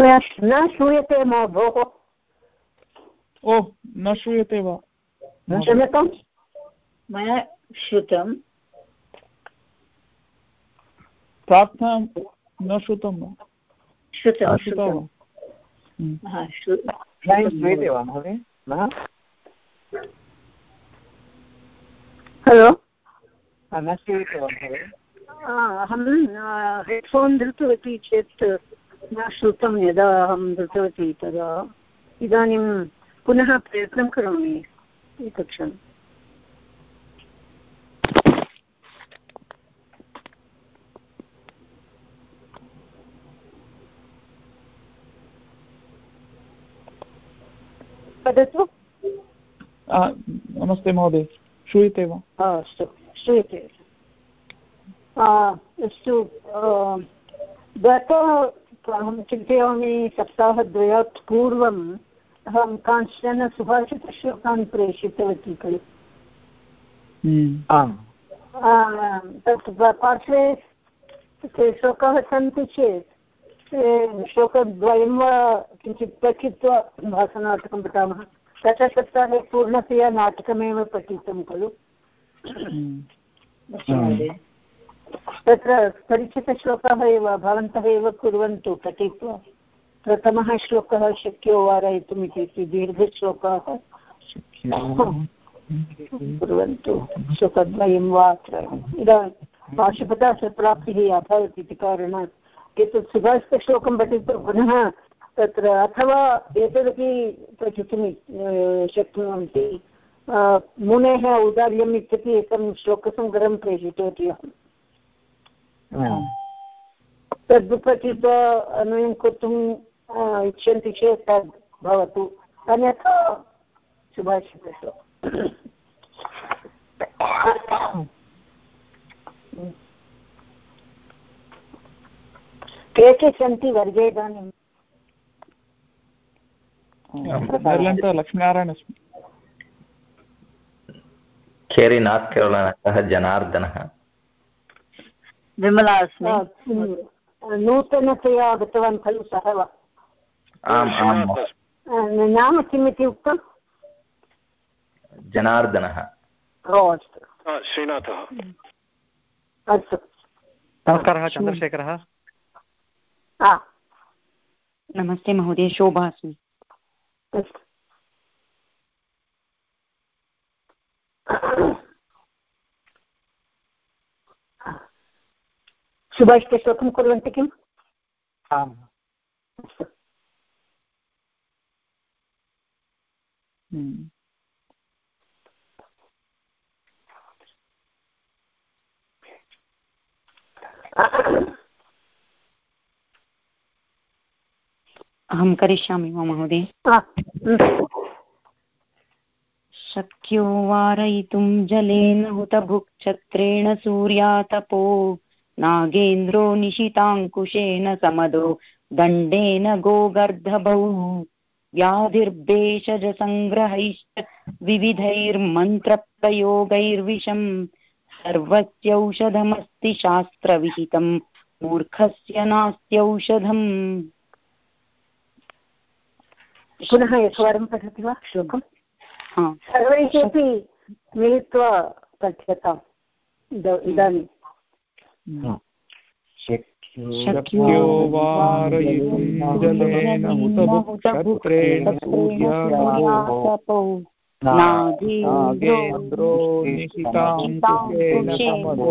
न श्रूयते मा भोः ओ न श्रूयते वा क्षम्यतां मया श्रुतं न श्रुतं वा हलो न श्रूयते वा महोदय अहं हेड्फोन् धृतवती चेत् न श्रुतं यदा अहं धृतवती तदा इदानीं पुनः प्रयत्नं करोमि एकक्षणम्। वदतु। नमस्ते महोदय श्रूयते वा? अस्तु श्रूयते। अस्तु गत अहं चिन्तयामि सप्ताहद्वयात् पूर्वम् अहं कांश्चन सुभाषितश्लोकान् प्रेषितवती खलु। आम्। तत् पार्श्वे ते श्लोकाः सन्ति चेत् श्लोकद्वयं वा किञ्चित् पठित्वा भासनाटकं पठामः। गतसप्ताहे पूर्णतया नाटकमेव पठितं खलु। तत्र परिचितश्लोकाः एव, भवन्तः एव कुर्वन्तु पठित्वा। प्रथमः श्लोकः शक्यो वारयितुम् इति दीर्घश्लोकाः कुर्वन्तु श्लोकद्वयं वा इदानीं पाशुपदासप्राप्तिः अभवत् इति कारणात् एतत् सुभाषितश्लोकं पठित्वा पुनः तत्र अथवा एतदपि पठितुं शक्नुवन्ति। मुनेः औदार्यम् इत्यपि एकं श्लोकसङ्ग्रहं प्रेषितवती अहं तद् पठित्वा अन्वयं कर्तुम् इच्छन्ति चेत् तद् भवतु. अन्यथा सुभाषितश्लोकम् के के सन्ति वर्गे इदानीं? लक्ष्मीनारायण अस्मि। खेरिनाथ् केरळनकः जनार्दनः। विमला अस्मि नूतनतया आगतवान् खलु सः वा नाम किम् इति उक्तं जनार्दनः ओ अस्तु श्रीनाथः अस्तु नमस्कारः चन्द्रशेखरः नमस्ते महोदय शोभा अस्मि अस्तु सुभाषितश्लोकं कुर्वन्ति किम् आम् अहं करिष्यामि वा महोदय। शक्यो वारयितुं जलेन हुतभुक्छत्रेण सूर्यातपो। नागेन्द्रो निशिताङ्कुशेन समदो दण्डेन गोगर्धभौ। व्याधिर्भेषजसङ्ग्रहैश्च विविधैर्मन्त्रप्रयोगैर्विषम् सर्वस्यौषधमस्ति शास्त्रविहितं मूर्खस्य नास्त्यौषधम्। पुनः एकवारं पठति वा? श्लोकम्? सर्वैः अपि मिलित्वा पठ्यताम्। इदानीं। शक्यो वारयितुं जलेन हुतभुक्षत्रेण सूर्यातपो नागेन्द्रो निशिताङ्कुशेन समदो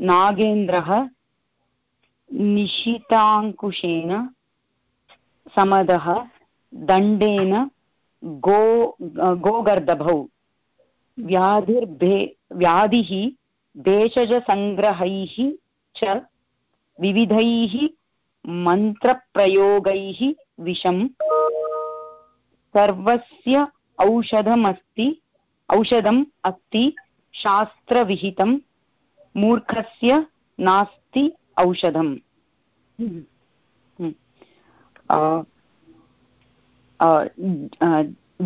नागेन्द्रः निशिताङ्कुशेन, समदः दण्डेन गो, गोगर्दभौ। व्याधिर्भे व्याधिः भेषजसङ्ग्रहैः च विविधैः मन्त्रप्रयोगैः विषं सर्वस्य औषधमस्ति औषधम् अस्ति शास्त्रविहितं मूर्खस्य नास्ति औषधम्।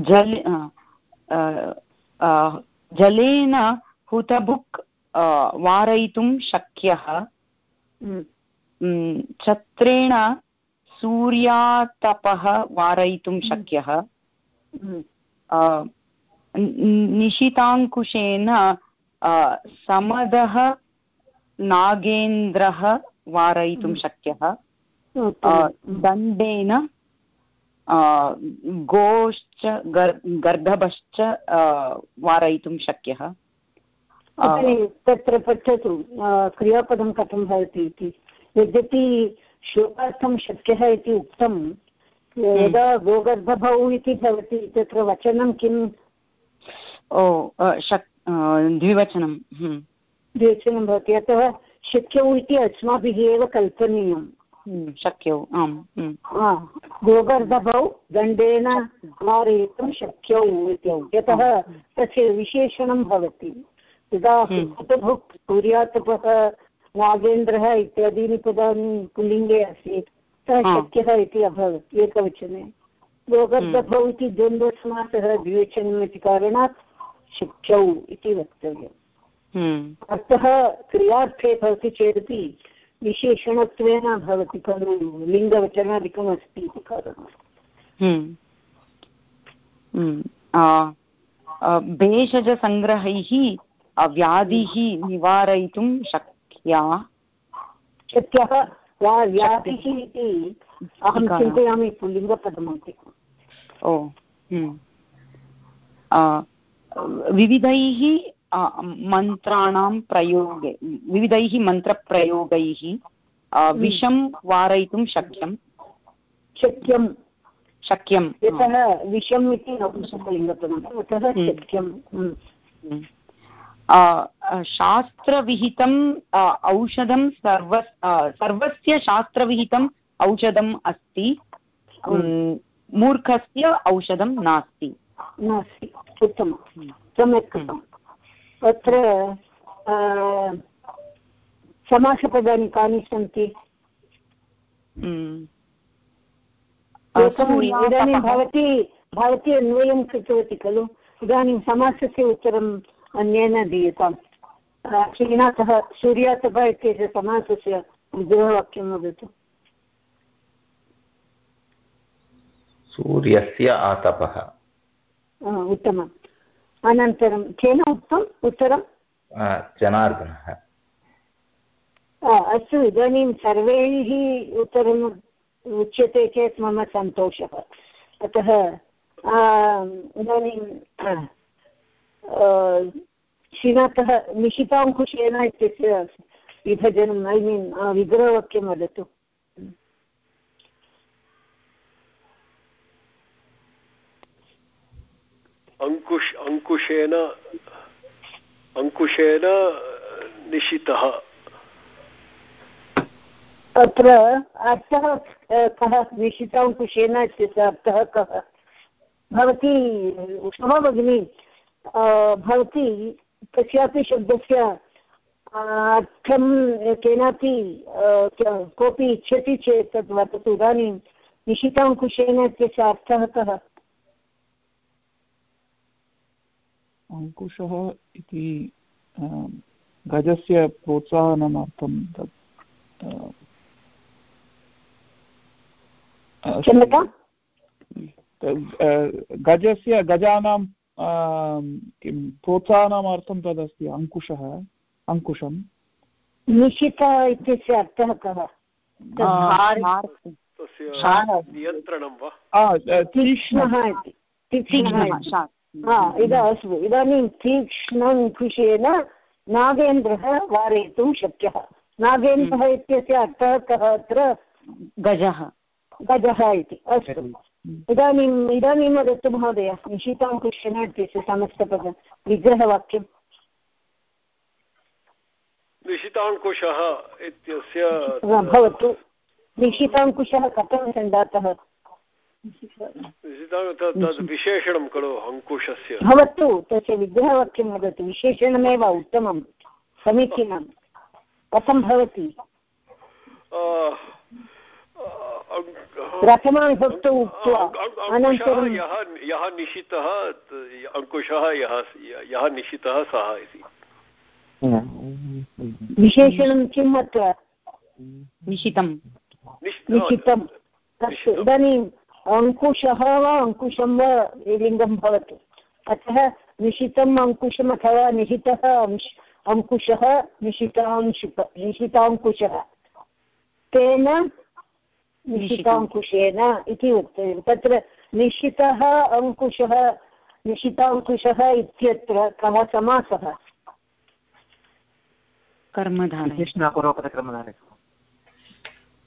जल जलेन हुतभुक् वारयितुं शक्यः। छत्रेण सूर्यातपः वारयितुं शक्यः। निशिताङ्कुशेन समदः नागेन्द्रः वारयितुं शक्यः दण्डेन गोश्च गर्दभश्च वारयितुं शक्यः तत्र पृच्छतु क्रियापदं कथं भवति इति यद्यपि श्लोकार्थं शक्यः इति उक्तं यदा गोगर्भभौ इति भवति तत्र वचनं किम् ओ शक् द्विवचनं द्विवचनं भवति अतः शक्यौ इति अस्माभिः एव कल्पनीयम् शक्यौ आम् गोगर्भभौ दण्डेन मारयितुं शक्यौ इति यतः तस्य विशेषणं भवति। यदा कुतभुक् सूर्यातपः नागेन्द्रः इत्यादीनि पदानि पुल्लिङ्गे आसीत् सः शक्यः इति अभवत् एकवचने। गोगर्भभौ इति द्वन्द्वस्मातः द्विवचनम् इति कारणात् शक्यौ इति वक्तव्यम्। अतः क्रियार्थे भवति चेदपि विशेषणत्वेन भवति खलु लिङ्गवचनादिकम् अस्ति इति कारणात् भेषजसङ्ग्रहैः व्याधिः निवारयितुं शक्या? शक्यः वा व्याधिः इति अहं चिन्तयामि पुल्लिङ्गपदमपि। ओ विविधैः मन्त्राणां प्रयोगे विविधैः मन्त्रप्रयोगैः विषं वारयितुं शक्यं? शक्यं शक्यं यतः विषम् इति नपुंसकलिङ्गपदम् अतः शक्यं शास्त्रविहितम् औषधं सर्व सर्वस्य शास्त्रविहितम् औषधम् अस्ति। मूर्खस्य औषधं नास्ति। नास्ति उत्तमं सम्यक् कृतम्। अत्र समासपदानि कानि सन्ति? इदानीं भवती भवती अन्वयं कृतवती खलु? इदानीं समासस्य उत्तरम् अन्येन दीयताम्। श्रीनाथः सूर्यातपः इत्यस्य समासस्य गृहवाक्यं वदतु। सूर्यस्य आतपः। उत्तमम्। अनन्तरं केन उक्तम्? उत्तरं जनार्दनः। अस्तु इदानीं सर्वैः उत्तरम् उच्यते चेत् मम सन्तोषः। अतः इदानीं श्रीनाथः निशिताङ्कुशेन इत्यस्य विभजनम् ऐ मीन् विग्रहवाक्यं वदतु। अङ्कुश अङ्कुशेन अङ्कुशेन निशितः। अत्र अर्थः, कः निशिताङ्कुशेन इत्यस्य अर्थः कः? भवती क्षमा भगिनी भवती कस्यापि शब्दस्य अर्थं केनापि कोऽपि इच्छति चेत् तद् वदतु। इदानीं निशिताङ्कुशेन इत्यस्य अर्थः कः? अङ्कुशः इति गजस्य प्रोत्साहनार्थं तत् गजस्य गजानां किं प्रोत्साहनार्थं तदस्ति अङ्कुशः अङ्कुशं निशित इत्यस्य अर्थः कः? नियन्त्रणं वा? तीक्ष्णः इति। तीक्ष्णः इदा अस्तु। इदानीं तीक्ष्णङ्कुशेन नागेन्द्रः वारयितुं शक्यः। नागेन्द्रः इत्यस्य अर्थः कः अत्र? गजः। गजः इति। अस्तु। इदानीम् इदानीं वदतु महोदय निशिताङ्कुशेन इत्यस्य समस्तपद विग्रहवाक्यं निशिताङ्कुशः इत्यस्य भवतु। निशिताङ्कुशः कथं सञ्जातः? विशेषणं खलु अङ्कुशस्य। भवतु तस्य विग्रहवाक्यं वदतु। विशेषणमेव उत्तमं समीचीनं। कथं भवति? प्रथमाविभक्तौ उक्त्वा अनन्तरं यः यः निशितः अङ्कुशः यः यः निशितः सः इति। विशेषणं किम् अत्र निशितं। निशितम् अस्तु इदानीम् अङ्कुशः वा अङ्कुशं वा लिङ्गं भवतु। अतः निशितम् अङ्कुशम् अथवा निहितः अंश अङ्कुशः निशितांशुक निशिताङ्कुशः तेन निशिताङ्कुशेन इति वक्तव्यं तत्र निशितः अङ्कुशः निशिताङ्कुशः इत्यत्र कः समासः कर्मधारय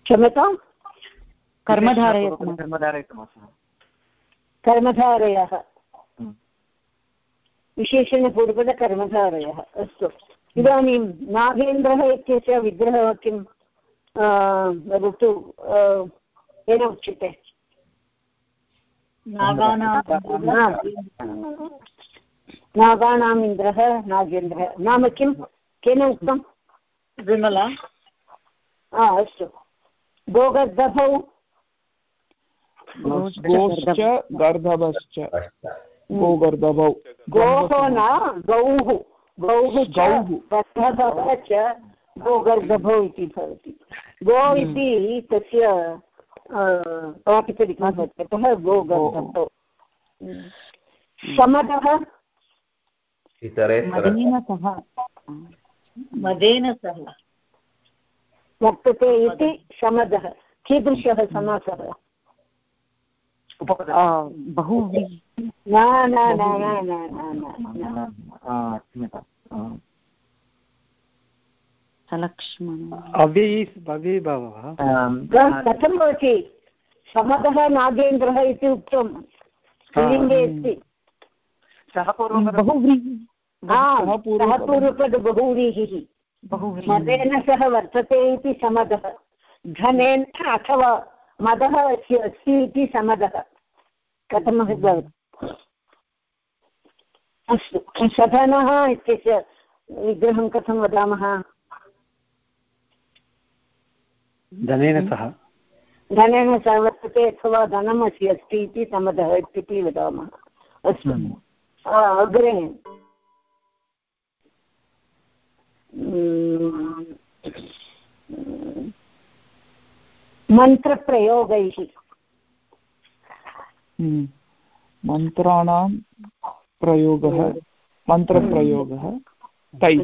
क्षम्यताम्? कर्मधारयतुमः कर्मधारयः। विशेषणपूर्वकर्मधारयः अस्तु। इदानीं नागेन्द्रः इत्यस्य विग्रहवाक्यं वदतु येन उच्यते? नागानाम् इन्द्रः नागेन्द्रः। नाम किं? केन उक्तं? विमला। अस्तु। गोगर्दभौ गोश्च गर्दभश्च गोगर्दभौ गोः न गौः। गौः च गर्दभः च गोगर्दभौ इति भवति। गो इति तस्य प्रातिपदिकं भवति अतः गोगर्दभौ समदः? मदेन सह। मदेन सह। वर्तते इति समदः। कीदृशः समासः? बहु न न न न न सलक्ष्मण कथं भवति समदः नागेन्द्रः इति उक्तं लिङ्गे अस्ति सः पूर्वं पूर्वपद बहुव्रीहिः मदेन सह वर्तते इति समदः धनेन अथवा मदः अस्य अस्ति इति समदः। कथं भवति अस्तु। सधनः इत्यस्य विग्रहं कथं वदामः? धनेन सह। धनेन सह वर्तते अथवा धनम् अस्य अस्ति इति समदः इत्यपि वदामः। अस्तु। अग्रे। मन्त्रप्रयोगैः मन्त्राणां प्रयोगः मन्त्रप्रयोगः तैः।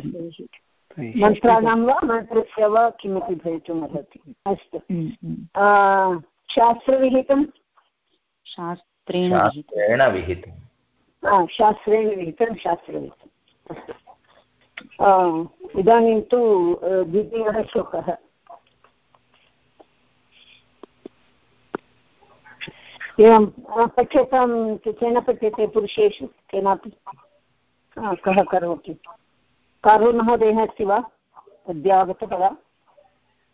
मन्त्राणां वा मन्त्रस्य वा किमपि भवितुम् अर्हति। अस्तु। शास्त्रविहितं? शास्त्रेण शास्त्रेण विहितं शास्त्रेण विहितं शास्त्रविहितम्। अस्तु। इदानीं तु द्वितीयः श्लोकः। एवं पठ्यतां केन पठ्यते पुरुषेषु केनापि? कः करोति? कारुणमहोदयः अस्ति वा? अद्य आगतः वा?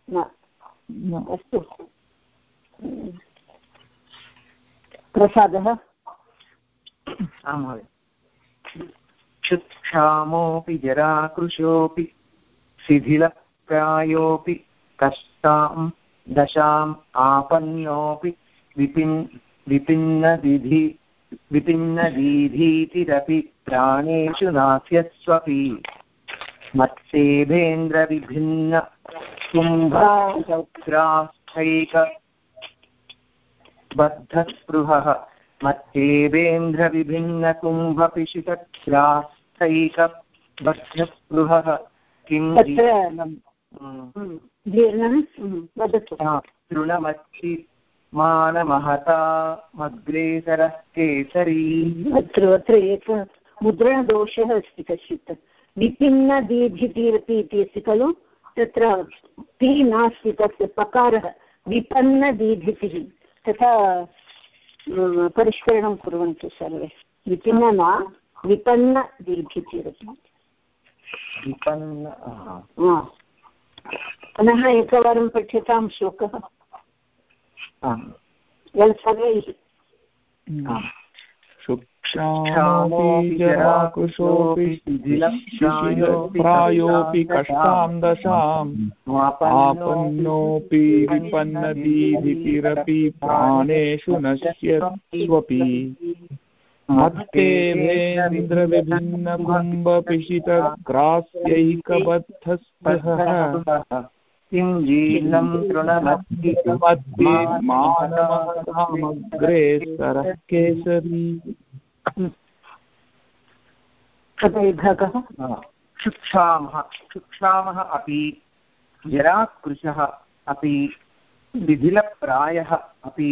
न। अस्तु। प्रसादः? क्षुत्क्षामोऽपि जराकृशोऽपि शिथिलप्रायोऽपि कष्टां दशाम् आपन्योऽपि विपिन् विपिन्नदिधि विपिन्नदीधीतिरपि प्राणेषु नास्यस्वपि। मत्सेभेन्द्रविभिन्न कुम्भग्रास्थैक बद्धस्पृहः। मत्सेवेन्द्रविभिन्नकुम्भपिशितग्रास्थैक बद्धस्पृहः। किं मानमहता मग्रेसरः केसरी अत्र अत्र एक मुद्रणदोषः अस्ति कश्चित्। विपिन्नदीर्घितिरपि इति अस्ति खलु? तत्र पि नास्ति तस्य पकारः विपन्नदीर्घितिः तथा परिष्करणं कुर्वन्तु सर्वे। विपिन्न न विपन्न पुनः एकवारं पठ्यतां श्लोकः आम्। यत् सर्वैः आम्। शुक्षामोऽपि जराकुशोऽपि प्रायोऽपि कष्टां दशाम् आपन्नोऽपि विपन्नदीभितिरपि प्राणेषु नश्यत्स्वपि मत्तेभेन्द्रविभिन्नकुम्भपिशितग्रास्यैकबद्धस्पृहः किं जीर्णं मानमग्रे सरः केसरी पदविभागः क्षुक्षामः क्षुक्षामः अपि जराकृशः अपि विधिलप्रायः अपि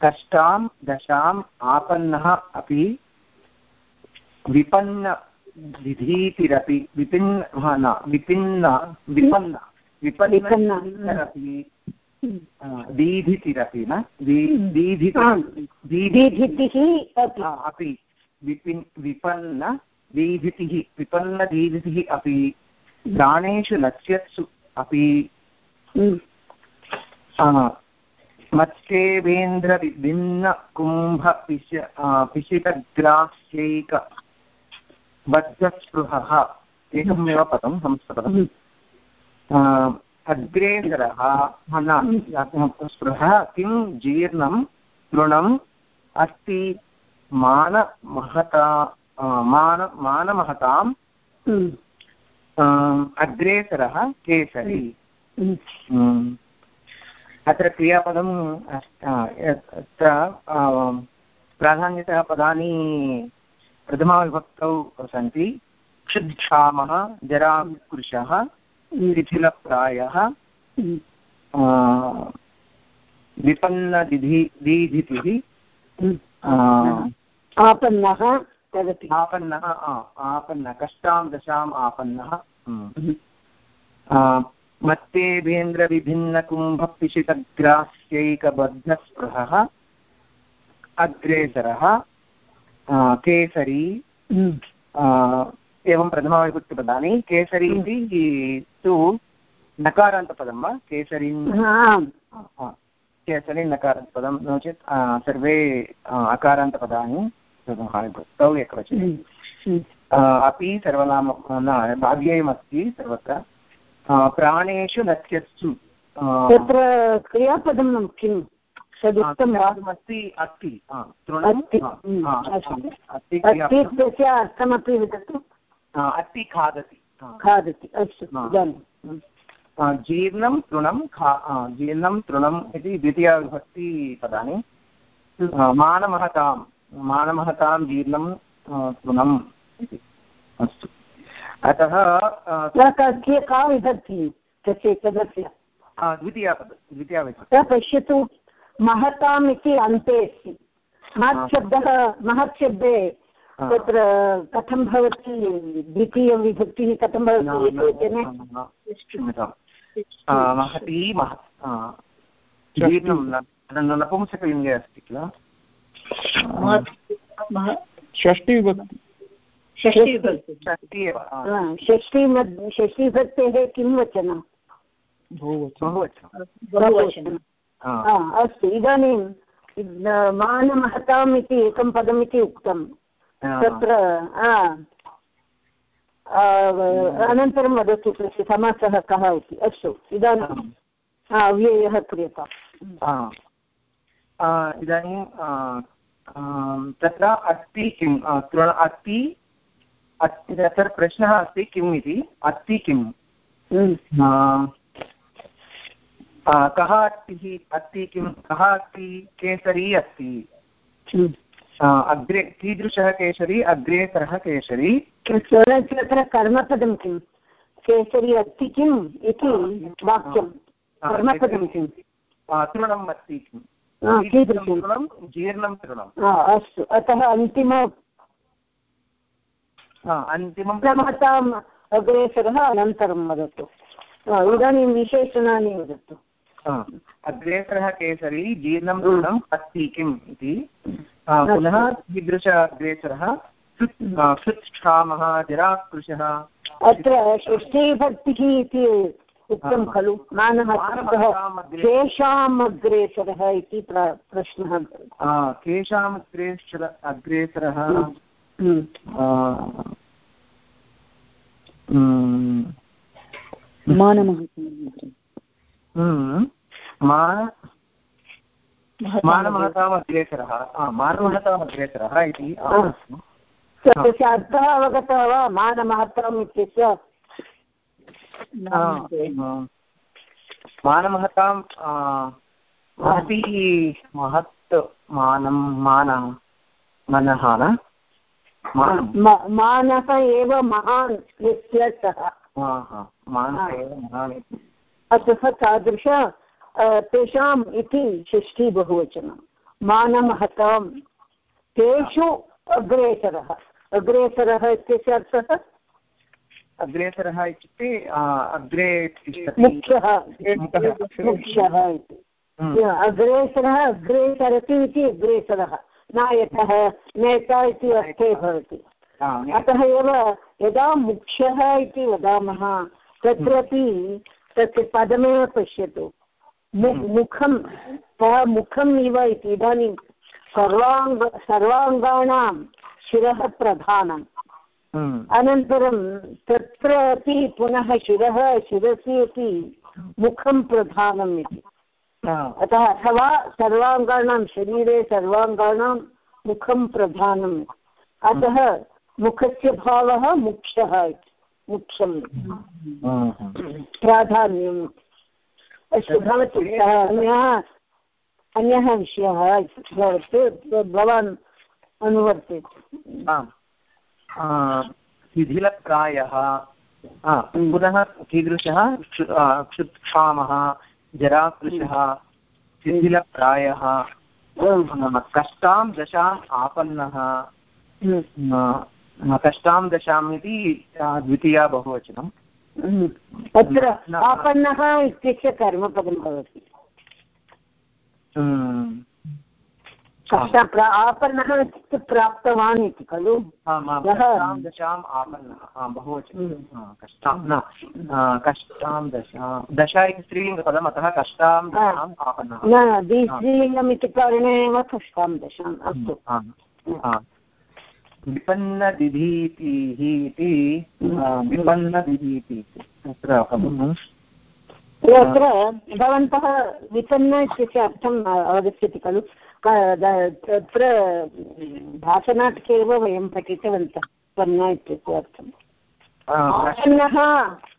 कष्टां दशाम् आपन्नः अपि विपन्न विधीतिरपि विपिन्न न विपिन्न विपन्न। विपन्न। विपन्नरपि दीधितिरपि न? दी- दीधिति आम्। दीधिति दीर्घितिः अपि अपि। विपिन् विपन्न दीधितिः विपन्नदीधितिः अपि। प्राणेषु नश्यत्सु अपि। हम्म। मत्स्येवेन्द्रविभिन्नकुम्भपिश पिशितग्राह्यैक बद्धस्पृहः। एकमेव पदं संस्कृतम्। हम्म। अग्रेसरः न स्पृहः किं जीर्णं तृणम् अस्ति मानमहता मान मानमहतां हम्म। अग्रेसरः केसरी हम्म। हम्म। अत्र क्रियापदम् अत्र प्राधान्यतः पदानि प्रथमाविभक्तौ सन्ति क्षुच्छामः जराकृशः आ, विपन्नदिधि दीधितिः। आपन्नः तदपि आपन्नः आपन्न कष्टां दशाम् आपन्नः। मत्तेभेन्द्रविभिन्नकुम्भपिशितग्राह्यैकबद्धस्पृहः अग्रेसरः केसरी एवं प्रथमाविभक्तिपदानि केसरी इति तु नकारान्तपदं वा? केसरीं आम्। आ, केसरी नकारान्तपदं नो चेत् आ, सर्वे आ, अकारान्तपदानि प्रथमाविभक्तौ एकवचने। हम्म। हम्म। आ, अपि सर्वनाम न भाग्येयमस्ति सर्वत्र। आ, प्राणेषु नत्यत्सु आ, तत्र क्रियापदं किं? तदुक्तं वा अस्ति अस्ति। आ, तृणम् अस्ति। आ, हम्म, आ, अस्तु। अस्ति अस्ति क्रियापदम्। इत्यस्य अर्थमपि वदतु। अस्ति खादति। खादति अस्तु। इदानीं। जीर्णं तृणं खा जीर्णं तृणम् इति द्वितीयाविभक्तिपदानि मानमहतां मानमहतां जीर्णं तृणम् इति। अस्तु। अतः का- विभक्तिः? तस्य पदस्य आ, द्वितीयापद द्वितीयाविभक्ति। पश्यतु महताम् इति अन्ते अस्ति। महत् शब्दः महत् शब्दे तत्र कथं भवति? द्वितीयविभक्तिः कथं भवति? महती नपुंसकलिङ्गे अस्ति किल? षष्टिविभक्ति षष्टि एव आ, हा, षष्ठी मध् षष्ठीभक्तेः किं वचनं? हा, अस्तु इदानीं मानमहताम् इति एकं पदमिति उक्तं आ, तत्र हा, आ, अनन्तरं वदतु तस्य समासः कः इति। अस्तु इदानीं आ, आ, इदानीं तत्र अस्ति किं तृण अस्ति तत्र प्रश्नः अस्ति किम् इति? अस्ति किम्? हम्म। आ, कः अस्ति अस्ति किं कः अस्ति केसरी अस्ति हम्म। अग्रे कीदृशः केसरी अग्रेसरः केसरी स्वरस्य तत्र कर्मपदं किं केसरी अस्ति किम् इति वाक्यं। आ, कर्मपदं किम्? आ, तृणम् अस्ति किम्? आ, कीदृशं कीदृशं? तृणं जीर्णं तृणं आ, अस्तु अतः अन्तिम आ, अन्तिमं प्रमताम् अग्रेसरः अनन्तरं वदतु। आ, इदानीं विशेषणानि वदतु। आ, अग्रेसरः केसरी जीर्णं हम्म। तृणम् अस्ति किम् इति. पुनः कीदृश अग्रेसरः? क्षुत् जराकृशः अत्र षष्ठीभक्तिः इति उक्तं खलु मानः केषाम् अग्रेसरः इति प्रश्नः। केषाम् अग्रेसर अग्रेसरः। हम्म। हम्म, मानमहत्वम् हम्म, मा- मानमहताम् अग्रेसरः आ, मानमहताम् अग्रेसरः इति. तस्य अर्थः अवगतः वा? मानमहत्वम् इत्यस्य मानमहतां महती महत् मानं मान मनः न? मानः एव महान् यस्य सः हा, हा, मानः एव महान्। इति। अतः तादृश तेषाम् इति षष्ठी बहुवचनं। मानमहतां तेषु अग्रेसरः। अग्रेसरः इत्यस्य अर्थः? अग्रेसरः इत्युक्ते अग्रे मुख्यः। मुख्यः इति। हम्म, अग्रेसरः अग्रे सरति इति अग्रेसरः। नायकः नेता इति अर्थे भवति। अतः एव यदा मुख्यः इति वदामः तत्रापि तस्य पदमेव पश्यतु। मु- मुखं सः मुखम् इव इति इदानीं सर्वाङ्ग सर्वाङ्गाणां शिरः प्रधानम्। हम्म, अनन्तरं तत्र अपि पुनः शिरः शिरसि अपि मुखं प्रधानम् इति। अतः अथवा सर्वाङ्गाणां शरीरे सर्वाङ्गाणां मुखं प्रधानम् अतः मुखस्य भावः मुख्यः इति। मुख्यम्। हम्म, प्राधान्यम्। अस्तु भवतु अन्यः अन्यः विषयः भवतु भवान् अनुवर्तयतु। शिथिलप्रायः। पुनः कीदृशः? क्षुत्क्षामः जराकृशः शिथिलप्रायः। कष्टां दशाम् आपन्नः। हम्म, कष्टां दशाम् इति द्वितीया बहुवचनं। हम्म। अत्र आपन्नः इत्यस्य कर्मपदं भवति। हम्म, आपन्नः इत्युक्ते प्राप्तवान् इति खलु? यः- कष्टां दशाम् आपन्नः। बहुवचनं। कष्टां न। कष्टां दशां दश इति स्त्रीलिङ्गपदम् अतः कष्टां दशाम् आपन्नः। न द्विस्त्रीलिङ्गम् इति कारणेन एव कष्टां दशाम् अस्तु। आम्। इति आ, विपन्नदिधीति तत्र पदम् अत्र भवन्तः विपन्न इत्यस्य अर्थम् अवगच्छति खलु। तत्र भाषनाटके एव वयं पठितवन्तः विपन्न इत्यस्य अर्थम्। आपन्नः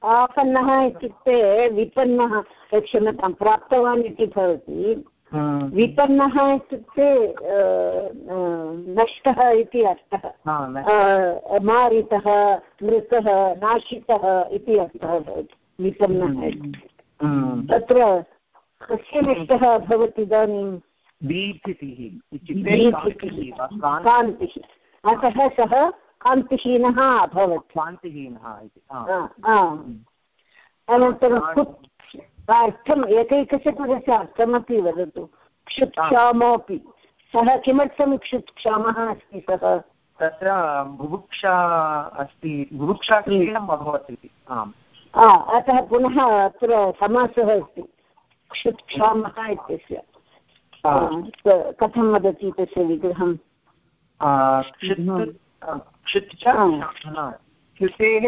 आपन्नः इत्युक्ते विपन्नः क्षम्यतां प्राप्तवान् इति भवति। हम्म, विपन्नः इत्युक्ते नष्टः इति अर्थः। मारितः मृतः नाशितः इति अर्थः भवति विपन्नः हम्म, तत्र कस्य नष्टः अभवत् इदानीं? दीप्तिः कान्तिः अतः सः कान्तिहीनः अभवत्। कान्तिहीनः इति। अनन्तरं अर्थम् एकैकस्य पदस्य अर्थमपि वदतु। क्षुत्क्षामोऽपि। सः किमर्थं क्षुत्क्षामः अस्ति सः? तत्र बुभुक्षा अस्ति। बुभुक्षा क्षीणम् अभवत् इति? आम्। अतः पुनः अत्र समासः अस्ति। क्षुत्क्षामः इत्यस्य। कथं वदति तस्य. न,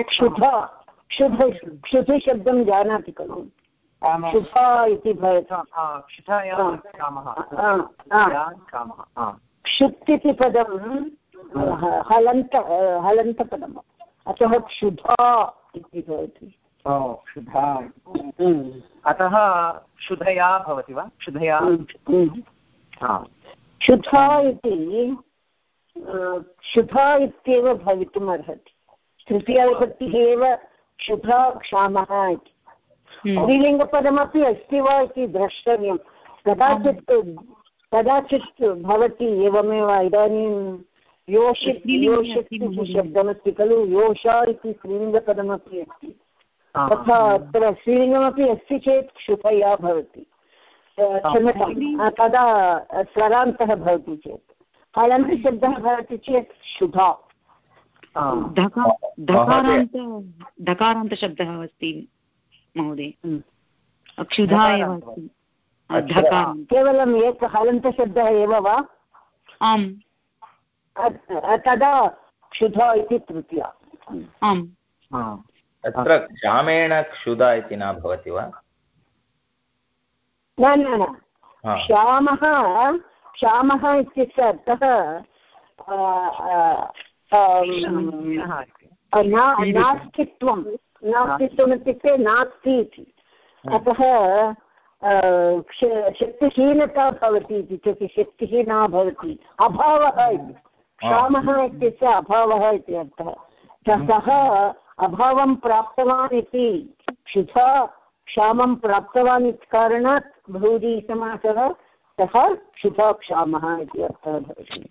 क्षुध क्षुध क्षुधिशब्दं जानाति खलु। क्षुधा इति क्षुत् इति पदं हलन्त हलन्तपदम् अतः क्षुधा इति भवति। क्षुधा हम्म। अतः क्षुधया भवति वा? क्षुधया हम्म। क्षुधा इति क्षुधा इत्येव भवितुम् अर्हति तृतीयाविभक्तिः एव क्षुधा क्षामः इति। स्त्रीलिङ्गपदमपि अस्ति वा इति द्रष्टव्यं। कदाचित् कदाचित् भवति एवमेव इदानीं योषित् योषित् अस्ति इति शब्दमस्ति खलु? योषा इति स्त्रीलिङ्गपदमपि अस्ति। तथा अत्र स्त्रीलिङ्गमपि अस्ति चेत् क्षुभया भवति। क्षम्यतां। तदा स्वरान्तः भवति चेत्। हलन्तशब्दः भवति चेत् हा। धकारान्त धकारान्तशब्दः अस्ति। महोदय। हम्म। क्षुधा एव केवलम् एकः हलन्तशब्दः एव वा? आम्। तदा क्षुधा इति तृतीया। आम्। तत्र क्षामेण क्षुधा इति न भवति वा? न न न। हा। श्यामः श्यामः इत्यस्य अर्थः नास्तित्वं नास्तित्वम् इत्युक्ते नास्ति इति। अतः अ, क्ष- शक्तिहीनता भवति इति चेत् शक्तिः न भवति। अभावः इति। क्षामः इत्यस्य अभावः इति अर्थः। सः अभावं प्राप्तवान् इति। क्षुधा क्षामं प्राप्तवान् इति कारणात् बहुव्रीहिसमासः सः क्षुधा क्षामः इति अर्थः भवति।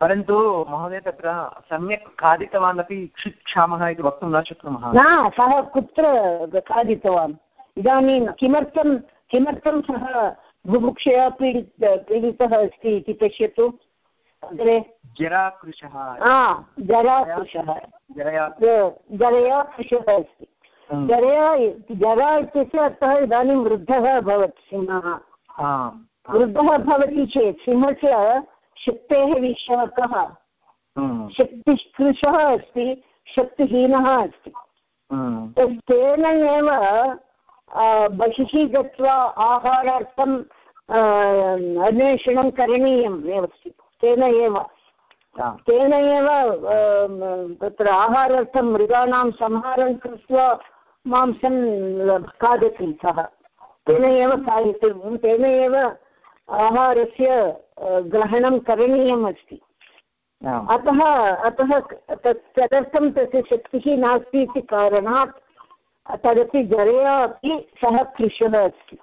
परन्तु महोदय तत्र सम्यक् खादितवान् अपि क्षुक्षामः इति वक्तुं न शक्नुमः। न सः कुत्र खादितवान्? इदानीं किमर्थं किमर्थं सः बुभुक्षया पीडित पीडितः अस्ति इति पश्यतु। अग्रे। जराकृशः। जराकृशः। जरया कृशः अस्ति। जरया जरा इत्यस्य अर्थः इदानीं वृद्धः अभवत् सिंहः। वृद्धः भवति चेत् सिंहस्य शक्तेः विषयः कः हम्म। शक्तिकृशः अस्ति शक्तिहीनः अस्ति। हम्म। तत् तेन एव बहिः गत्वा आहारार्थं आ, अन्वेषणं करणीयम् एव तेन एव। तेन एव तत्र आहारार्थं मृगाणां संहारं कृत्वा मांसं खादति सः। तेन एव खादितव्यं तेन एव आहारस्य ग्रहणं करणीयम् अस्ति अतः अतः तत् तदर्थं तस्य शक्तिः नास्ति इति कारणात् तदपि जरया अपि सः कृशः अस्ति।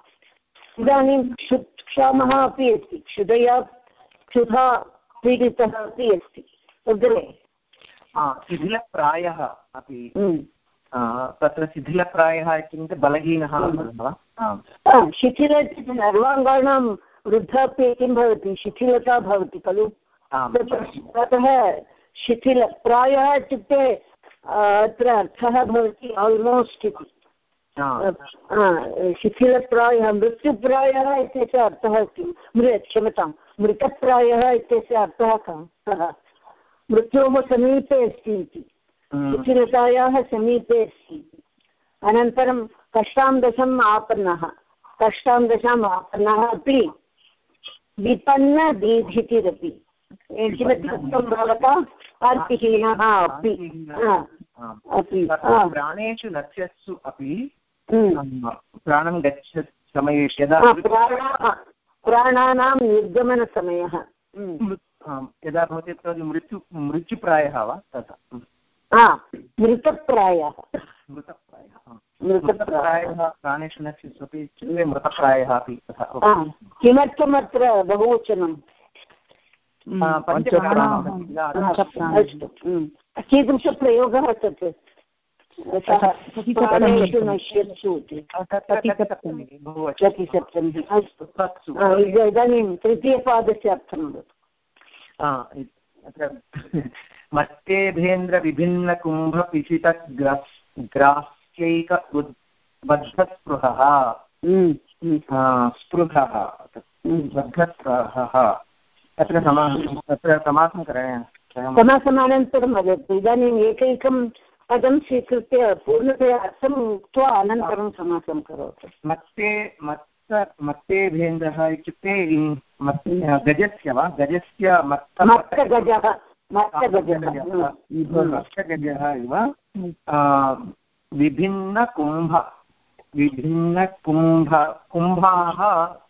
इदानीं क्षु क्षामः अपि अस्ति क्षुधया क्षुधा पीडितः अपि अस्ति। अग्रे शिथिलप्रायः अपि। हम्म। तत्र शिथिलप्रायः इत्युक्ते बलहीनः। आ, शिथिल इत्युक्ते वृद्धाप्ये किं भवति? शिथिलता भवति खलु? अतः शिथिल प्रायः इत्युक्ते अत्र अर्थः भवति आल्मोस्ट् इति। शिथिलप्रायः मृत्युप्रायः इत्यस्य अर्थः किं? मृ क्षम्यतां मृतप्रायः इत्यस्य अर्थः कः? मृत्योः समीपे अस्ति इति। शिथिलतायाः समीपे अस्ति अनन्तरं कष्टां दशम् आपन्नः। कष्टां दशाम् आपन्नः अपि विपन्न दीधितिरपि किमपि उक्तं भवता? अर्तिहीनः अपि। अपि। प्राणेषु नक्षत्सु अपि हम्म। प्राणं गच्छत् समयेषु यदा प्राणानां निर्गमनसमयः। यदा भवति तद् मृत्यु मृत्युप्रायः वा? तथा। मृतप्रायः। मृतप्रायः। मृतप्रायः प्राणेषु नक्षत्सु अपि मृतप्रायः अपि तथा। किमर्थमत्र बहुवचनं? किल? पञ्चप्राणाः। अस्तु। हम्म। कीदृशप्रयोगः तत्? अस्तु। हा, इदानीं तृतीयपादस्य अर्थं वदतु। आ, अत्र हम्म, हम्म, स्पृहः हम्म। बद्धस्पृहः तत्र समासं तत्र समासं करणीयं समासमानन्तरं वदतु इदानीम् एकैकं पदं स्वीकृत्य पूर्णतया अर्थम् उक्त्वा अनन्तरं समासं करोतु। मत्ते मत्त मत्तेभेन्द्रः इत्युक्ते गजस्य वा? गजस्य मत्त मत्तगजः मत्स्यगजः मत्स्यगजः इव विभिन्नकुम्भ विभिन्नकुम्भ कुम्भाः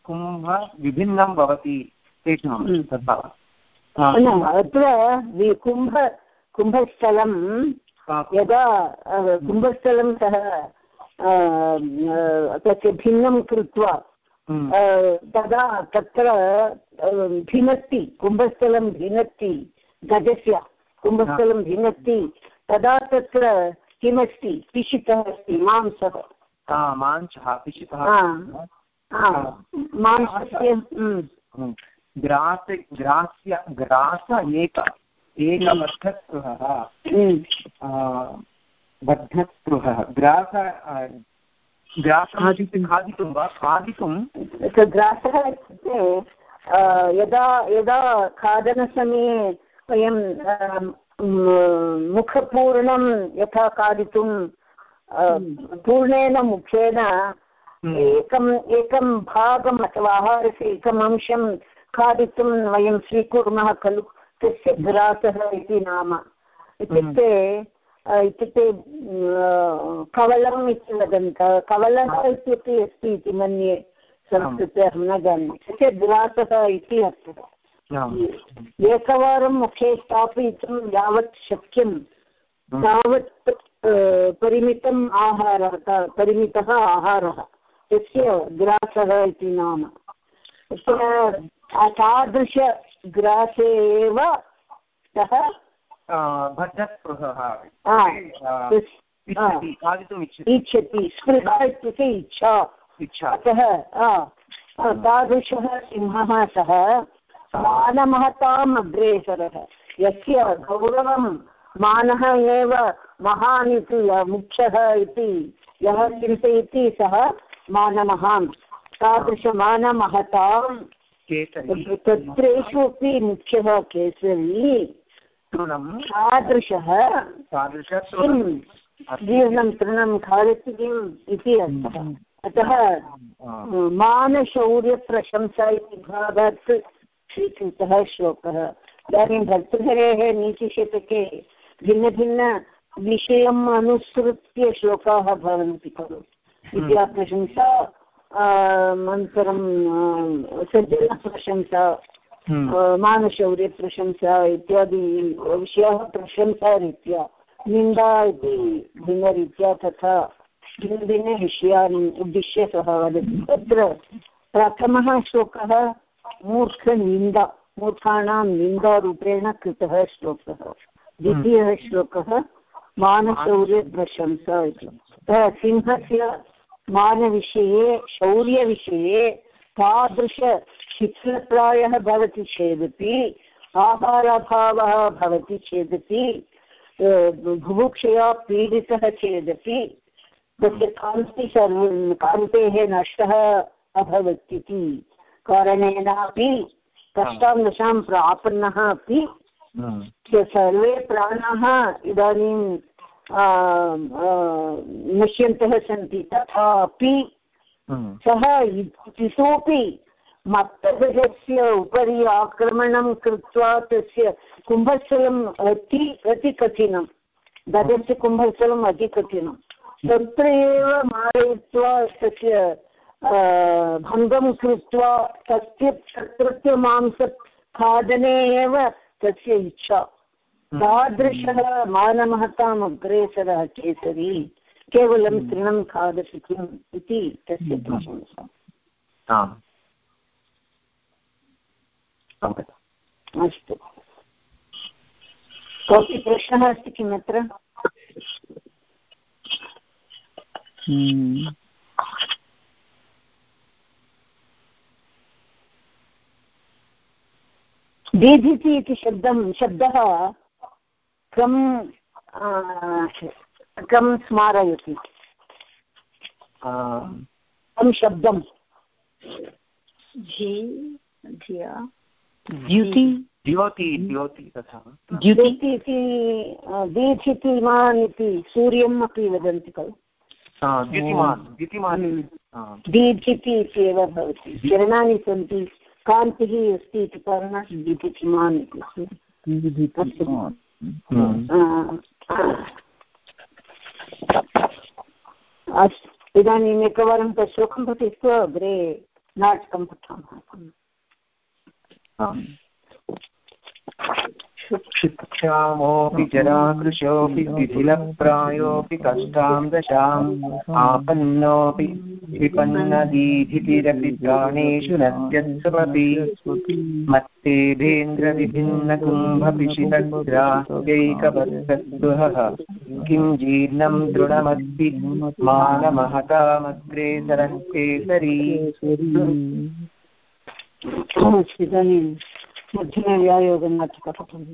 कुम्भ विभिन्नं भवति। तेषां हम्म। तथा। अत्र कुम्भ कुम्भस्थलं यदा कुम्भस्थलं सः तस्य भिन्नं कृत्वा हम्म, तदा तत्र भिनत्ति कुम्भस्थलं भिनत्ति गजस्य कुम्भस्थलं भिनत्ति तदा तत्र किमस्ति पिशितः अस्ति मांसः। मांसः पिशितः मांसस्य हम्म, हम्म। ग्रास ग्रास्य ग्रास एक एकबद्धस्पृहः हम्म, बद्धस्पृहः ग्रास इत्युक्ते खादितुं वा? खादितुं? ग्रासः इत्युक्ते यदा यदा खादनसमये वयं मुखपूर्णं यथा खादितुं पूर्णेन मुखेन एकम् एकं भागम् अथवा आहारस्य एकम् अंशं खादितुं वयं स्वीकुर्मः खलु तस्य ग्रासः इति नाम। इत्युक्ते इत्युक्ते कवलम् इति वदन्तः कवलः इत्यपि अस्ति इति मन्ये संस्कृते अहं न जानामि। तस्य ग्रासः इति अर्थः एकवारं मुखे स्थापयितुं यावत् शक्यं तावत् अ, परिमितम् आहारः परिमितः आहारः। तस्य ग्रासः इति नाम। तादृशग्रासे एव सः इच्छति स्पृहा इत्युक्ते इच्छा। अतः आ, तादृशः सिंहः सः मानमहताम् अग्रेसरः। यस्य गौरवं मानः एव महान् इति मुख्यः इति। यः चिन्तयति सः मानमहान्। तादृशमानमहतां तत्रेषु अपि मुख्यः केसरी। तादृशः किं? जीर्णं तृणं खादति किम् इति अर्थः। अतः मानशौर्यप्रशंसा इति भागात् स्वीकृतः श्लोकः। इदानीं भर्तृहरेः नीतिशतके भिन्नभिन्नविषयम् अनुसृत्य श्लोकाः भवन्ति खलु। विद्याप्रशंसा अनन्तरं सज्जनप्रशंसा मानशौर्यप्रशंसा इत्यादि विषयाः प्रशंसारीत्या निन्दा इति भिन्नरीत्या तथा भिन्नभिन्नविषयान् उद्दिश्य सः वदति। तत्र प्रथमः श्लोकः मूर्खनिन्दा मूर्खाणां निन्दारूपेण कृतः श्लोकः। द्वितीयः श्लोकः मानशौर्यप्रशंसा इति। सिंहस्य मानविषये, शौर्यविषये तादृशशिथिलप्रायः भवति चेदपि, आहाराभावः भवति चेदपि बुभुक्षया पीडितः चेदपि, तस्य कान्ति सर्व, कान्तेः नष्टः अभवत् इति। कारणेनापि कष्टां दशां प्रापन्नः अपि सर्वे प्राणाः इदानीं नश्यन्तः सन्ति। तथापि सः इतोपि मत्तगजस्य उपरि आक्रमणं कृत्वा तस्य कुम्भस्थलम् अति अतिकठिनं गजस्य कुम्भस्थलम् अतिकठिनं तत्र एव मारयित्वा तस्य भङ्गं कृत्वा तस्य, तत्रत्य मांसखादने एव तस्य इच्छा। तादृशः मानमहताम् अग्रेसरः केसरी केवलं तृणं खादति किम् इति तस्य प्रशंसा। अस्तु। कोऽपि प्रश्नः अस्ति किम् अत्र दीधिति इति शब्दं शब्दः कं कं स्मारयति। कं शब्दं द्युति। द्योति द्योति तथा। द्युति। इति दीधितिमान् इति सूर्यम् अपि वदन्ति खलु। द्युतिमान्। द्युतिमान् दीधिति इत्येव भवति। किरणानि सन्ति। कान्तिः अस्ति इति कारणात् दीधितिमान् इति अस्तु इदानीम् एकवारं तत् श्लोकं पठित्वा अग्रे नाटकं पठामः। शिक्षामोऽपि जराकृशोऽपि विधिलप्रायोऽपि कष्टां दशाम् आपन्नोऽपि विपन्नदीधितिरपि प्राणेषु नद्यत्समपि मत्तेभेन्द्रविभिन्नकुम्भपिशितग्राह्यैकबद्धस्पृहः किं जीर्णं दृढमस्ति मानमहतामग्रे सरः केसरी इदानीं मध्ये व्यायोगनाटिकपठम्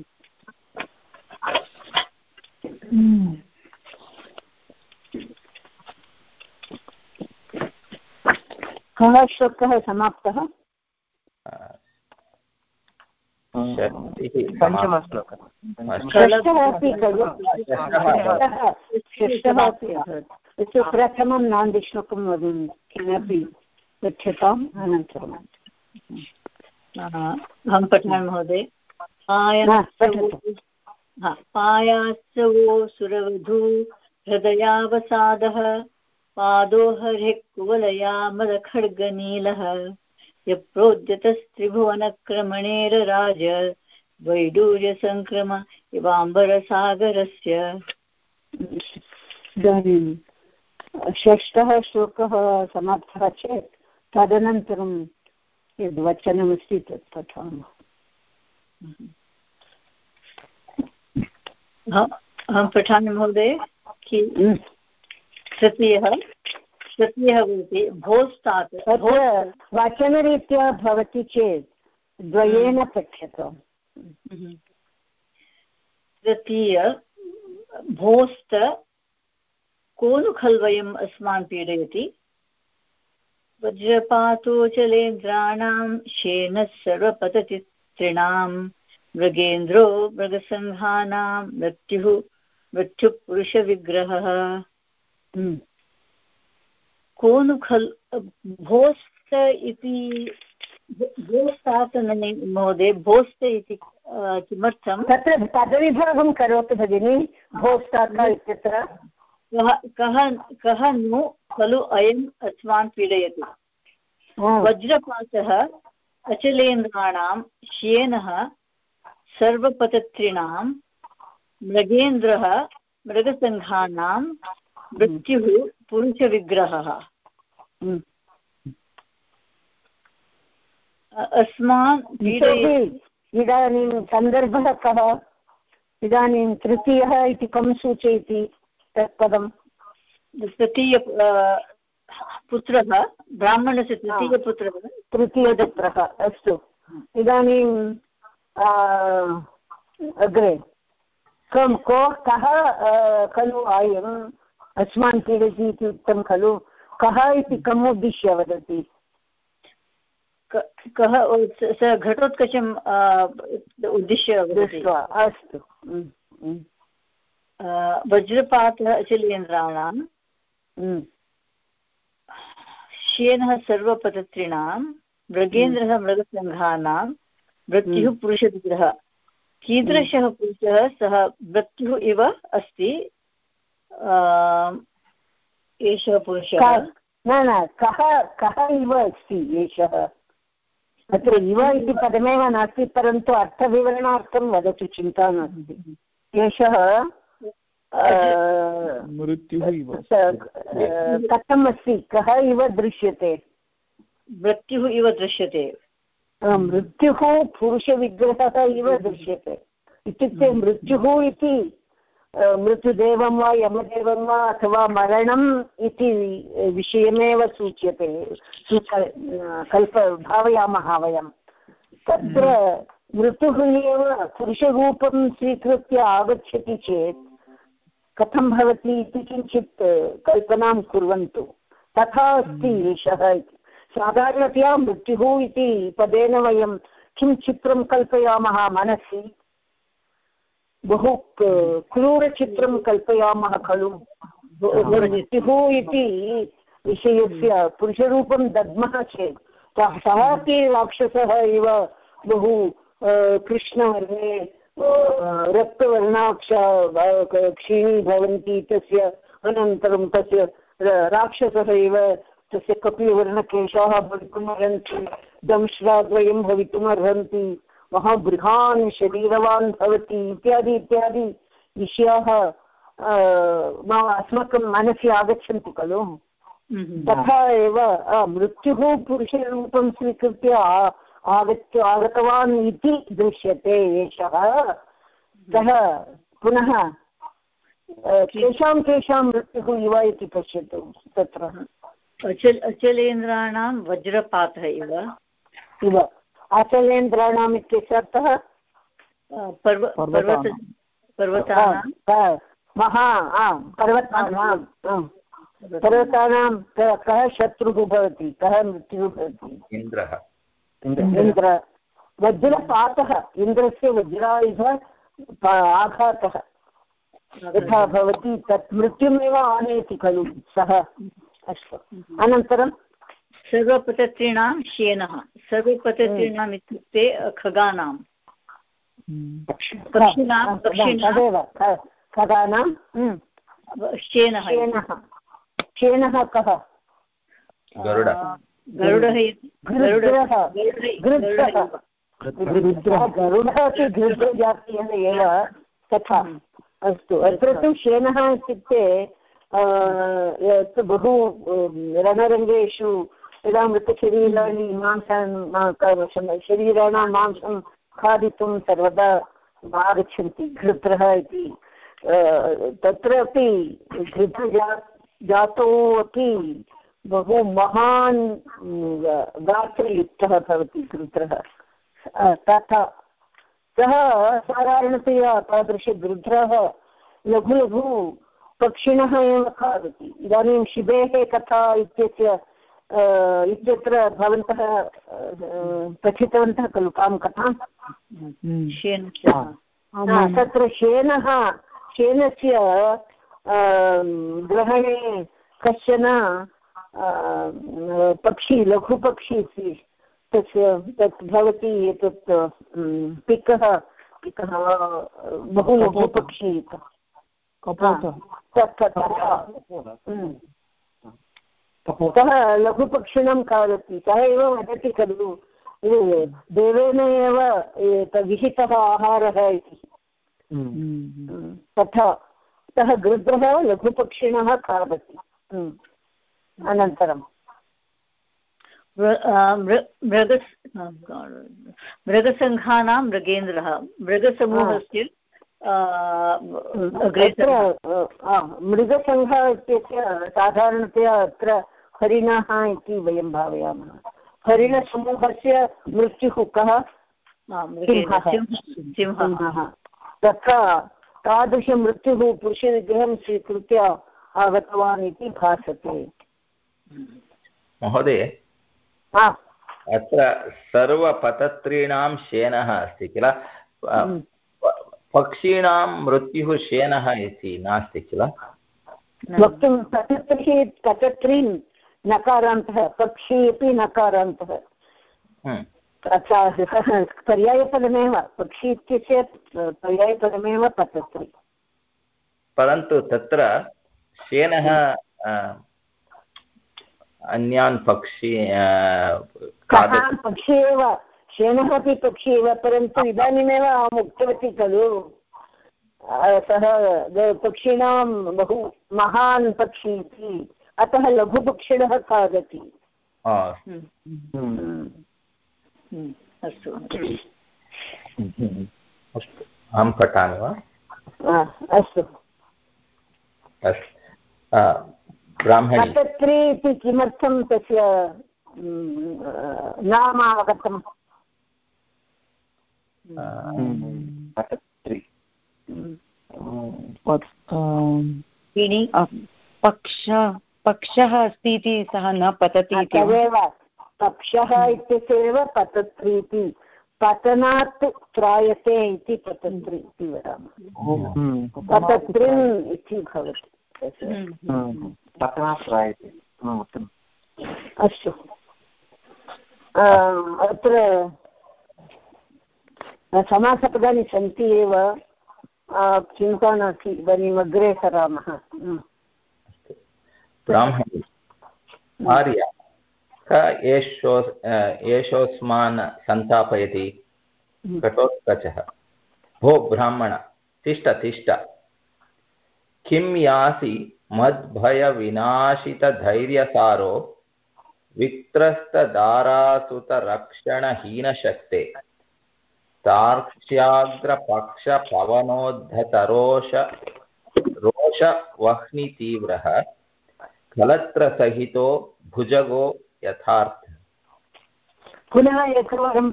कः श्लोकः समाप्तः पञ्चमश्लोकः षष्ठः अपि खलु षष्ठः अभवत्। प्रथमं नान्दिश्लोकं वदन् किमपि गच्छताम् अनन्तरम्। अहं पठामि महोदय। पायात्सवो सुरवधू हृदयावसादः पादो हरिः कुवलया मदखड्गनीलः यप्रोद्यतस्त्रिभुवनक्रमणेरराज वैडूर्यसङ्क्रम इवाम्बरसागरस्य। इदानीं षष्ठः श्लोकः समाप्तः चेत् तदनन्तरं यद्वचनमस्ति तत् पठामः अहं पठामि महोदय तृतीयः तृतीयः भवति भोस्तात् वचनरीत्या भवति चेत् द्वयेन पठ्यताम् तृतीय भोस्त को नु खल् अस्मान् पीडयति वज्रपातोचलेन्द्राणां शेनः सर्वपतति तृणां मृगेन्द्रो मृगसङ्घानां मृत्युः मृत्युपुरुषविग्रहः। को नु खल् भोस्त इति भोस्तात् महोदय भोस्त इति किमर्थं? तत्र पदविभागं करोतु भगिनि भोस्तात् इत्यत्र। कः कः कः नु खलु अयम् अस्मान् पीडयति। वज्रपातः अचलेन्द्राणां श्येनः सर्वपतत्रिणां मृगेन्द्रः मृगसङ्घानां मृत्युः पुरुषविग्रहः। अस्मान् इदानीं सन्दर्भः कः? इदानीं तृतीयः इति कं सूचयति? तत् पदं तृतीय पुत्रः ब्राह्मणस्य तृतीयपुत्रः तृतीयपुत्रः अस्तु। इदानीं अग्रे। कं को कः खलु अयम्? अस्मान् पीडति इति उक्तं खलु। कः इति कम् उद्दिश्य वदति? कः स घटोत्कचम् उद्दिश्य दृष्ट्वा अस्तु। वज्रपातः अचलेन्द्राणां श्येनः सर्वपतत्रिणां मृगेन्द्रः मृगसङ्घानां मृत्युः पुरुषविग्रहः कीदृशः पुरुषः सः मृत्युः इव अस्ति एषः पुरुषः न न कः कः इव अस्ति एषः अत्र इव इति पदमेव नास्ति परन्तु अर्थविवरणार्थं वदतु चिन्ता नास्ति एषः मृत्युः इव कथम् अस्ति कः इव दृश्यते? मृत्युः इव दृश्यते। मृत्युः पुरुषविग्रहः इव दृश्यते। इत्युक्ते मृत्युः इति मृत्युदेवं वा यमदेवं वा अथवा मरणम् इति विषयमेव सूच्यते कल्प भावयामः वयं। तत्र मृत्युः एव पुरुषरूपं स्वीकृत्य आगच्छति चेत् कथं भवति इति किञ्चित् कल्पनां कुर्वन्तु। तथा अस्ति एषः इति। साधारणतया मृत्युः इति पदेन वयं किं चित्रं कल्पयामः मनसि? बहु क्रूरचित्रं कल्पयामः खलु। मृत्युः इति विषयस्य पुरुषरूपं दद्मः चेत्। सः अपि राक्षसः इव बहु कृष्णवर्णे रक्तवर्णाक्ष क्षीणी भवन्ति तस्य अनन्तरं तस्य राक्षसः एव तस्य कपिवर्णकेशाः भवितुमर्हन्ति दंश्राद्वयं भवितुमर्हन्ति महाबृहान् शरीरवान् भवति इत्यादि इत्यादि विषयाः अस्माकं मनसि आगच्छन्ति खलु। तथा एव मृत्युः पुरुषरूपं स्वीकृत्य आगत्य आगतवान् इति दृश्यते एषः। सः पुनः केषां केषां मृत्युः इव इति पश्यतु तत्र। अचल अचलेन्द्राणां वज्रपातः इव। इव। अचलेन्द्राणाम् इत्यस्य अर्थः? पर्व पर्वत पर्वतानां। महा आम् पर्वतानां कः शत्रुः भवति? कः मृत्युः भवति? इन्द्रः। इन्द्र वज्रपातः इन्द्रस्य वज्रायुध आघातः यथा भवति तत् मृत्युमेव आनयति खलु सः अस्तु अनन्तरं सर्वपतत्रीणां शेनः सर्वपतत्रीणाम् इत्युक्ते खगानां तदेव खगानां। शेनः शेनः कः गरुड गरुडः एव तथा अस्तु अत्र तु शेनः इत्युक्ते बहु रणरङ्गेषु यदा मृतशरीराणि मांसान् शरीराणां मांसं खादितुं सर्वदा आगच्छन्ति घृत्रः इति। तत्र अपि घृतजा जातौ अपि बहु महान् गात्रयुक्तः भवति घृत्रः तथा सः साधारणतया तादृशगृध्रः लघु लघु पक्षिणः एव खादति। इदानीं शिबेः कथा इत्यस्य इत्यत्र भवन्तः पठितवन्तः खलु कां कथां? तत्र शेनः शेनस्य ग्रहणे कश्चन पक्षी लघुपक्षी अस्ति तस्य तत् भवति एतत् पिकः पिकः बहु लघुपक्षी। सः लघुपक्षिणं खादति सः एव वदति खलु देवेन एव विहितः आहारः इति। तथा सः गृध्रः लघुपक्षिणः खादति। अनन्तरं। मृग मृगसङ्घानां मृगेन्द्रः। मृगसमूहस्य मृगसङ्घः इत्यस्य साधारणतया अत्र हरिणः इति वयं भावयामः। हरिणसमूहस्य मृत्युः कः? सिंहः। तत्र तादृशमृत्युः पुरुषविग्रहं स्वीकृत्य आगतवान् इति भासते। महोदय अत्र सर्वपतत्रीणां शेनः अस्ति किल? प- पक्षीणां मृत्युः शेनः इति नास्ति किल? वक्तुं पतत्रिः पतत्रीं नकारान्तः पक्षी अपि नकारान्तः। हम्म। पर्यायपदमेव पक्षी इत्यस्य पर्यायपदमेव पतत्रि। परन्तु तत्र शेनः अन्यान् पक्षी कः पक्षी एव शेनः अपि पक्षी एव परन्तु इदानीमेव अहम् उक्तवती खलु। सः पक्षिणां बहु महान् पक्षी इति। अतः लघुपक्षिणः खादति। आ, हम्म, हम्म, अस्तु। अस्तु। अहं पठामि वा? अस्तु। अस्तु। अ, ब्राह्मणी। पतत्री इति किमर्थं तस्य नाम अवगतम्? पक्ष पक्षः अस्ति इति सः न पतति? तदेव। पक्षः इत्यस्य एव पतत्री इति। पतनात् त्रायते इति पतत्री इति वदामः। पतत्रिम् इति भवति। तस्य। पतनाश्रायते उत्तमम्। अस्तु। अत्र समासपदानि सन्ति एव। चिन्ता नास्ति इदानीम् अग्रे सरामः। आर्य क एषो एषोऽस्मान् सन्तापयति। घटोत्कचः भो ब्राह्मण तिष्ठ तिष्ठ। किं यासि मद्भयविनाशितधैर्यसारो वित्रस्तदारासुतरक्षणहीनशक्ते। तार्क्ष्याग्रपक्षपवनोद्धतरोष रोषवह्नितीव्रः कलत्रसहितो भुजगो यथार्थ। पुनः एकवारं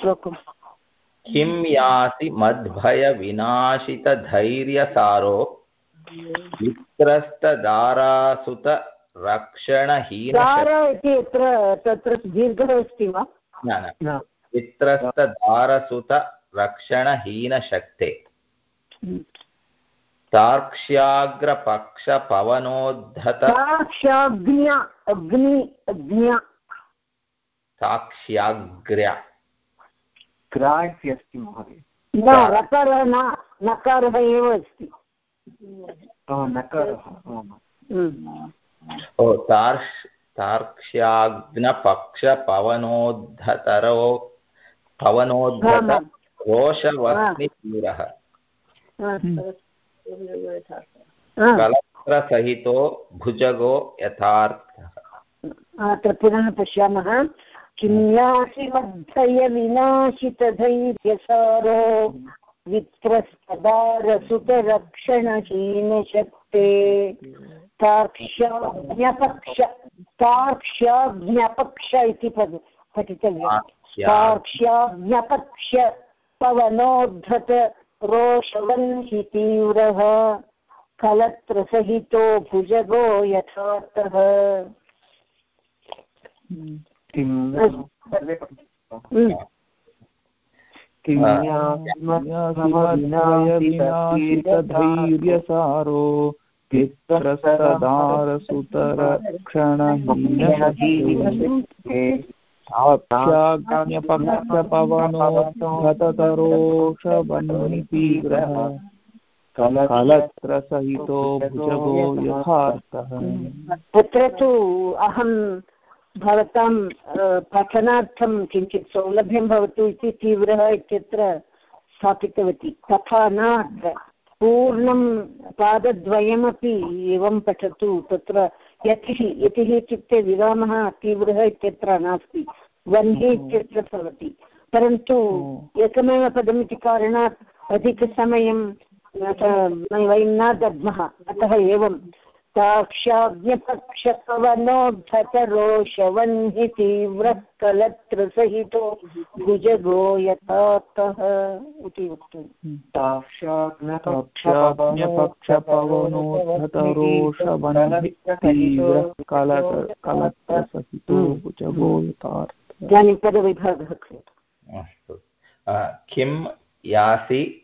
श्लोकम्। किं यासि मद्भयविनाशितधैर्यसारो वित्रस्तदारासुत रक्षणहीन इति यत्र तत्र दीर्घः अस्ति वा? न न वित्रस्तदारसुत रक्षणहीनशक्ते साक्ष्याग्रपक्षपवनोद्धत साक्ष्याग्न्य अग्नि अग्न्य। साक्ष्याग्र्य। ग्रा इति अस्ति महोदय। न रकारः न नकारः एव अस्ति। नकारः ओ तार्क्ष तार्क्ष्याग्नपक्षपवनोद्धतरो पवनोद्धत कलत्रसहितो भुजगो यथार्थः। अत्र पुनः पश्यामः किं यासि मद्धयविनाशितधैर्यसारो वित्रस्तदारसुतरक्षणहीनशक्ते तार्क्ष्याज्ञपक्ष तार्क्ष्याज्ञपक्ष इति पद पठितव्यं तार्क्ष्याज्ञपक्ष पवनोद्धत रोषवन्हि तीव्रः कलत्रसहितो भुजगो यथार्थः। धैर्यसारो साक्षाज्ञपक्षपवनोद्धतरोषवह्नितीव्रः कलत्रसहितो भुजगो यथार्थः। तत्र तु अहं भवतां पठनार्थं किञ्चित् सौलभ्यं भवतु इति तीव्रः इत्यत्र स्थापितवती। तथा न अत्र। पूर्णं पादद्वयमपि एवं पठतु। तत्र यतिः यतिः इत्युक्ते विरामः तीव्रः इत्यत्र नास्ति। वह्नि इत्यत्र भवति। परन्तु एकमेव पदमिति कारणात् अधिकसमयं वयं न दद्मः। अतः एवं साक्षाज्ञपक्षपवनोद्धतरोषवह्नि तीव्रः कलत्रसहितो भुजगो यथातः इति वक्तुम् साक्षाज्ञपक्षपवनोद्धतरोषवह्नितीव्रः कलत्रसहितो भुजगो यथार्थ इदानीं पदविभागः क्रियते। अस्तु। किं यासि?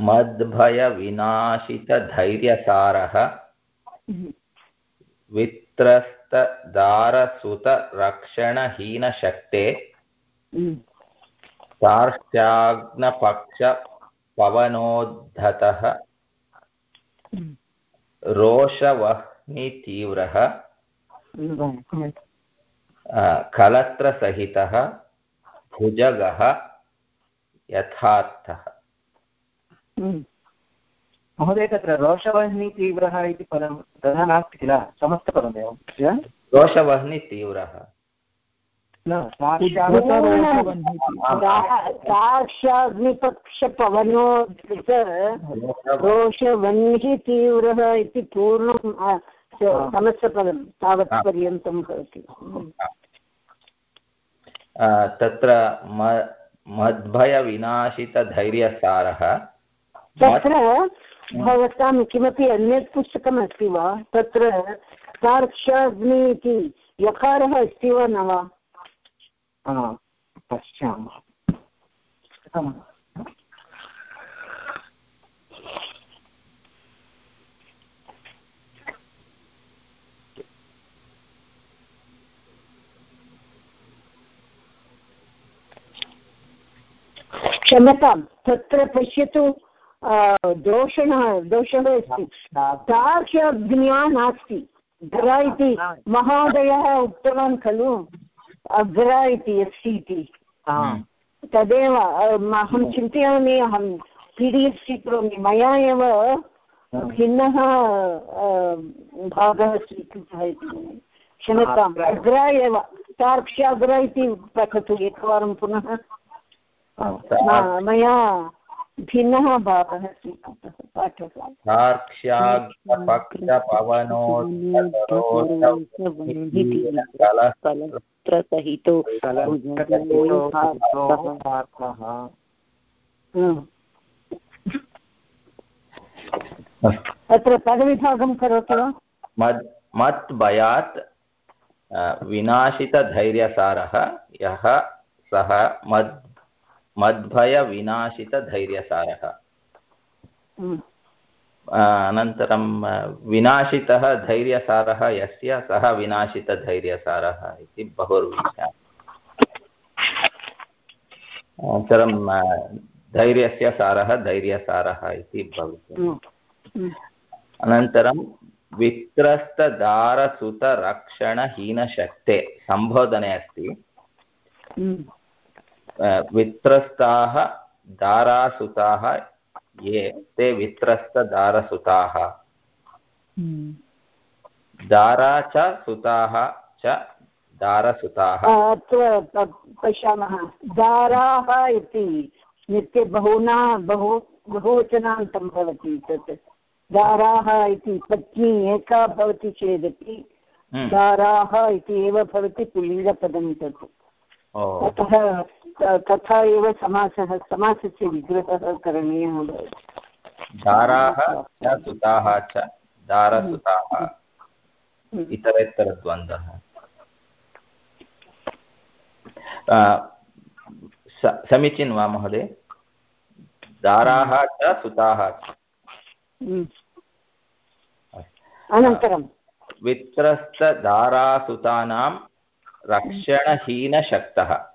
मद्भयविनाशितधैर्यसारः। वित्रस्तदारसुतरक्षणहीनशक्ते। सार्श्चाग्नपक्षपवनोद्धतः रोषवह्नितीव्रः। कलत्रसहितः भुजगः। यथार्थः। महोदय तत्र रोषवह्नि तीव्रः इति पदं तथा नास्ति किल? समस्तपदमेव। रोषवह्नि तीव्रः। साक्षाग्निपक्षपवनोद्धृत रोषवह्निः तीव्रः। इति पूर्णं समस्तपदं तावत् पर्यन्तं भवति। तत्र मद्भयविनाशितधैर्यसारः। तत्र भवतां किमपि अन्यत् पुस्तकमस्ति वा? तत्र साक्षाग्नि इति यकारः अस्ति वा न वा? पश्यामः। क्षम्यतां तत्र पश्यतु दोषणः दोषः अस्ति। तार्क्ष्यज्ञा नास्ति अग्रा इति महोदयः उक्तवान् खलु। अग्रा इति अस्ति इति तदेव अहं चिन्तयामि अहं पि डि एफ् स्वीकरोमि। मया एव भिन्नः भागः स्वीकृतः इति। क्षम्यताम् अग्रा एव। तार्क्ष्याग्रा इति पठतु एकवारं पुनः। मया भिन्नः भागः स्वीकृतः पाठः प्रसहितो अत्र पदविभागं करोति वा? मद् मत् भयात् विनाशितधैर्यसारः। यः सः मद् मद्भयविनाशितधैर्यसारः। अनन्तरं विनाशितः धैर्यसारः यस्य सः विनाशितधैर्यसारः इति बहुर्विषयः अनन्तरं धैर्यस्य सारः धैर्यसारः इति भवति अनन्तरं वित्रस्तदारसुतरक्षणहीनशक्ते सम्बोधने अस्ति। वित्रस्ताः दारासुताः ये ते वित्रस्तदारसुताः। दारा च सुताः च दारसुताः। अत्र पश्यामः। दाराः इति नित्य बहुना बहु बहुवचनान्तं भवति तत्। दाराः इति पत्नी एका भवति चेदपि दाराः इति एव भवति पुल्लिङ्गपदं तत्। अतः तथा एव समासः समासस्य विग्रहः करणीयः भवति। दाराः च सुताः च दारसुताः। इतरेतरद्वन्द्वः समीचीनं वा महोदय? दाराः च सुताः च। अनन्तरं वित्रस्तदारासुतानां रक्षणहीनशक्तः।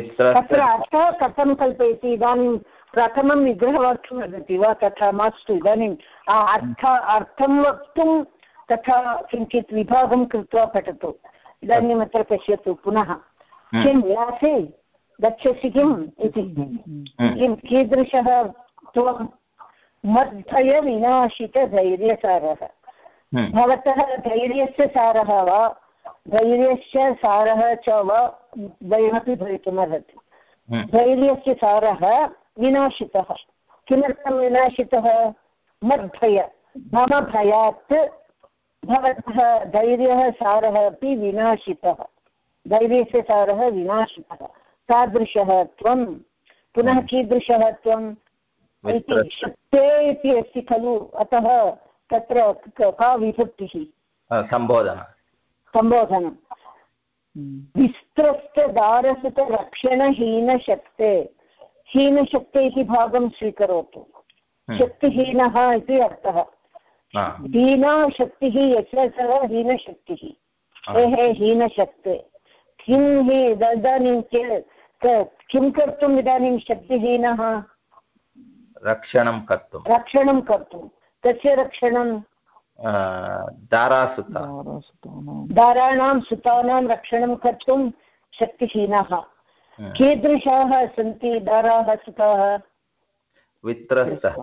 तत्र अर्थः कथं कल्पयति? इदानीं प्रथमं विग्रहवाक्यं वदति वा? तथा मास्तु इदानीम् अर्थ अर्थं वक्तुं तथा किञ्चित् विभागं कृत्वा पठतु। इदानीम् अत्र पश्यतु पुनः। किं व्यासे गच्छसि किम् इति? किं कीदृशः त्वं मद्भयविनाशितधैर्यसारः भवतः धैर्यस्य सारः वा? धैर्यस्य सारः च वा द्वयमपि भवितुमर्हति। धैर्यस्य सारः विनाशितः। किमर्थं विनाशितः? मद्भय। मम भयात् भवतः धैर्यः सारः अपि विनाशितः। धैर्यस्य सारः विनाशितः। तादृशः त्वं। पुनः कीदृशः त्वम् इति शक्ते इति अस्ति खलु। अतः तत्र का विभक्तिः? सम्बोधन। सम्बोधनं विस्तृस्तदारसुतरक्षणहीनशक्ते हीनशक्ते इति भागं स्वीकरोतु शक्तिहीनः इति अर्थः हीना शक्तिः यस्य सः हीनशक्तिः हे हे हीनशक्ते किं हि इदानीं किं कर्तुम् इदानीं शक्तिहीनः रक्षणं कर्तुं रक्षणं कर्तुं कस्य रक्षणं दारासुता दाराणां सुतानां रक्षणं कर्तुं शक्तिहीनः कीदृशाः सन्ति दाराः सुताः वित्रस्तः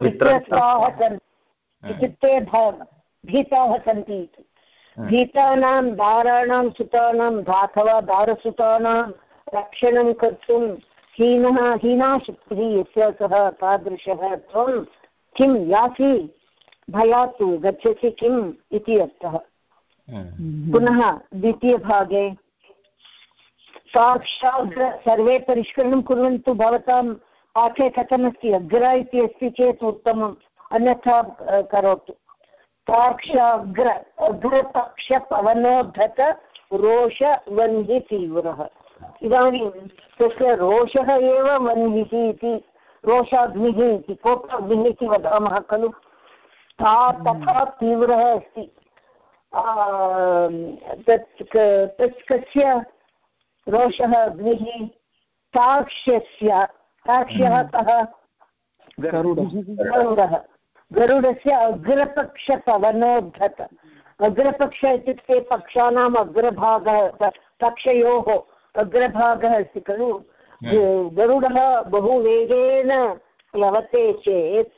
वित्रस्ताः सन्ति इत्युक्ते भीताः सन्ति इति भीतानां दाराणां सुतानां अथवा दारसुतानां रक्षणं कर्तुं हीनः हीनाशक्तिः यस्य सः तादृशः त्वं किं यासि भयातु गच्छसि किम् इति अर्थः। पुनः द्वितीयभागे साक्षात् सर्वे परिष्करणं कुर्वन्तु भवतां पाठे कथमस्ति अग्र इति अस्ति चेत् उत्तमम् अन्यथा करोतु। साक्षाग्र अग्रपक्षपवनोद्धत रोषवह्नि तीव्रः इदानीं तस्य रोषः एव वह्निः इति रोषाग्निः इति कोपाग्निः इति वदामः खलु। ता तथा तीव्रः अस्ति। तत् तत् कस्य रोषः अग्निः? साक्ष्यस्य साक्ष्यः कः? गरुडः। गरुडस्य अग्रपक्षपवनोद्धत। अग्रपक्ष इत्युक्ते पक्षाणाम् अग्रभागः पक्षयोः अग्रभागः अस्ति खलु। गरुडः बहु वेगेन प्लवते चेत्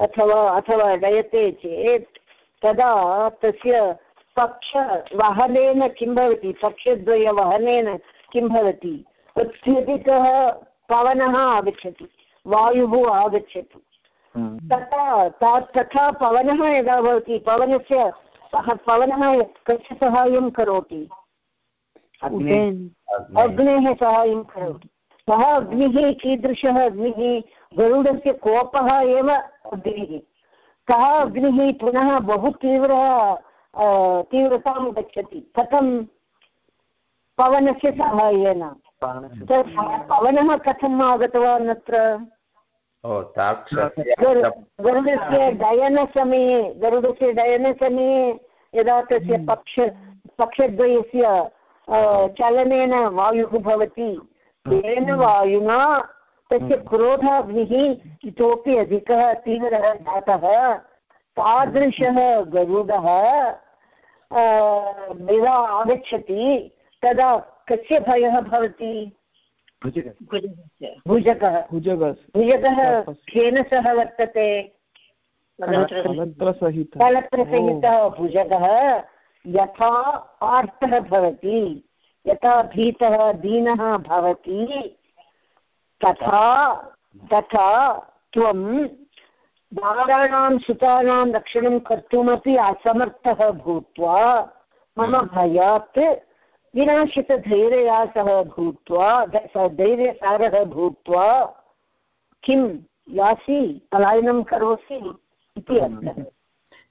अथवा अथवा डयते चेत् तदा तस्य पक्षवहनेन किं भवति? पक्षद्वयवहनेन किं भवति? अत्यधिकः पवनः आगच्छति वायुः आगच्छति। तथा तथा पवनः यदा भवति पवनस्य पवनः कस्य सहायं करोति? अग्नेः। सहायं करोति। सः अग्निः कीदृशः अग्निः? गरुडस्य कोपः एव अग्निः। सः अग्निः पुनः बहु तीव्र तीव्रतां गच्छति। कथं? पवनस्य साहाय्येन। पवनः कथम् आगतवान् अत्र? गरुडस्य डयनसमये गरुडस्य डयनसमये यदा तस्य पक्ष पक्षद्वयस्य चलनेन वायुः भवति। तेन वायुना तस्य क्रोधाग्निः इतोपि अधिकः तीव्रः जातः। तादृशः गरुडः यदा आगच्छति तदा कस्य भयः भवति? भुजगः। भुजगः। केन सह वर्तते? कलत्रसहितः। भुजगः यथा आर्तः भवति। यथा भीतः दीनः भवति तथा तथा त्वं बालानां सुतानां रक्षणं कर्तुमपि असमर्थः भूत्वा मम भयात् विनाशितधैर्यया सह भूत्वा धैर्यसारः भूत्वा किं यासि पलायनं करोसि इति अर्थः।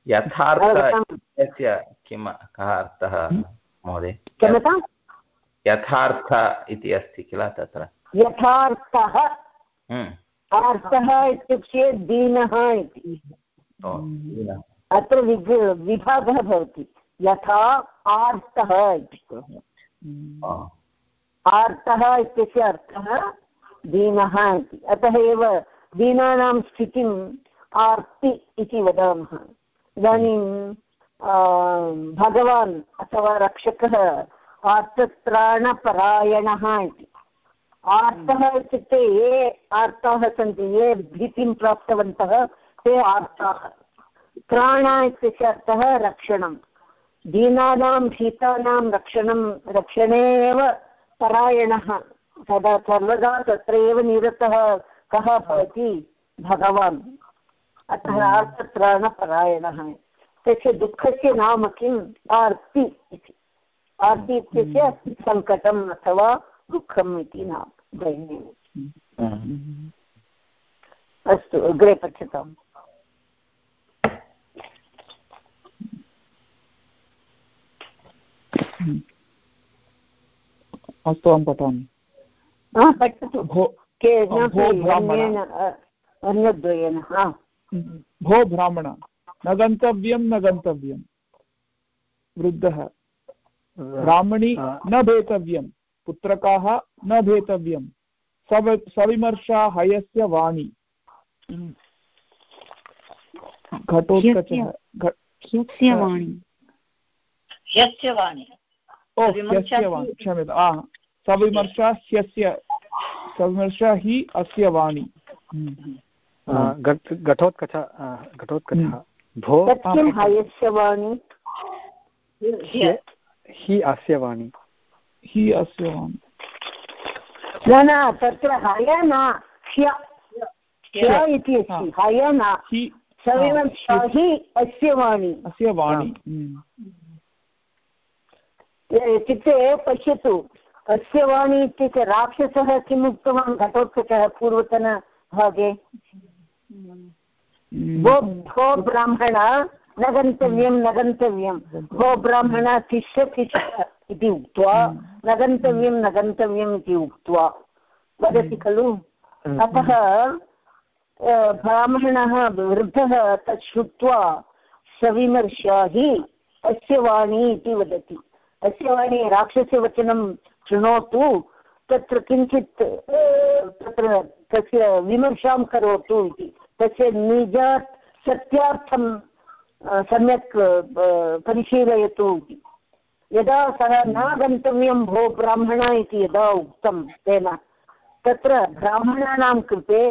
यथार्थस्य किं कः अर्थः महोदय? क्षमता यथार्थ इति अस्ति किल तत्र? यथार्थः? अर्थः इत्युक्ते दीनः इति। अत्र विभागः भवति। यथा आर्तः इति। आर्तः इत्यस्य अर्थः दीनः इति। अतः एव दीनानां स्थितिम् आर्ति इति वदामः। इदानीं भगवान् अथवा रक्षकः आर्तत्राणपरायणः इति। आर्तः इत्युक्ते ये आर्ताः सन्ति ये भीतिं प्राप्तवन्तः ते आर्ताः। त्राण इत्यस्य अर्थः रक्षणं। दीनानां भीतानां रक्षणं रक्षणे एव परायणः। तदा सर्वदा तत्र एव निरतः कः भवति? भगवान्। अतः आर्तत्राणपरायणः। तस्य दुःखस्य नाम किम्? आर्ति इति। आर्ति इत्यस्य सङ्कटम् अथवा दुःखम् इति नाम दैन्यम् अस्तु अग्रे पठ्यताम् अस्तु अहं पठामि। पठतु। अन्यद्वयेन भो ब्राह्मण। न गन्तव्यं न गन्तव्यं। वृद्धः। ब्राह्मणी न भेतव्यं पुत्रकाः न भेतव्यं सव सविमर्शा हयस्य वाणी। घटोत्कचः क्षम्यता। सविमर्शा ह्यस्य सविमर्शा हि अस्य वाणी। घटोत्कच घटोत्कचः। भो हयस्य वाणी। हि अस्य वाणी हि अस्य वाणी न न तत्र हय न ह्य ह्य इति अस्ति हय न हि अस्य वाणी अस्य वाणी इत्युक्ते पश्यतु अस्य वाणी इत्युक्ते राक्षसः किम् उक्तवान् घटोत्कचः पूर्वतनभागे? भो भो ब्राह्मण न गन्तव्यं न गन्तव्यं भो ब्राह्मण तिष्ठ तिष्ठ इति उक्त्वा न गन्तव्यं न गन्तव्यम् इति उक्त्वा वदति खलु? अतः ब्राह्मणः वृद्धः तत् श्रुत्वा सविमर्शा हि अस्य वाणी इति वदति। अस्य वाणी राक्षसवचनं शृणोतु तत्र किञ्चित् तत्र तस्य विमर्शां करोतु इति। तस्य निजात् सत्यार्थं सम्यक् परिशीलयतु इति यदा सः न गन्तव्यं भो ब्राह्मण इति यदा उक्तं तेन तत्र ब्राह्मणानां कृते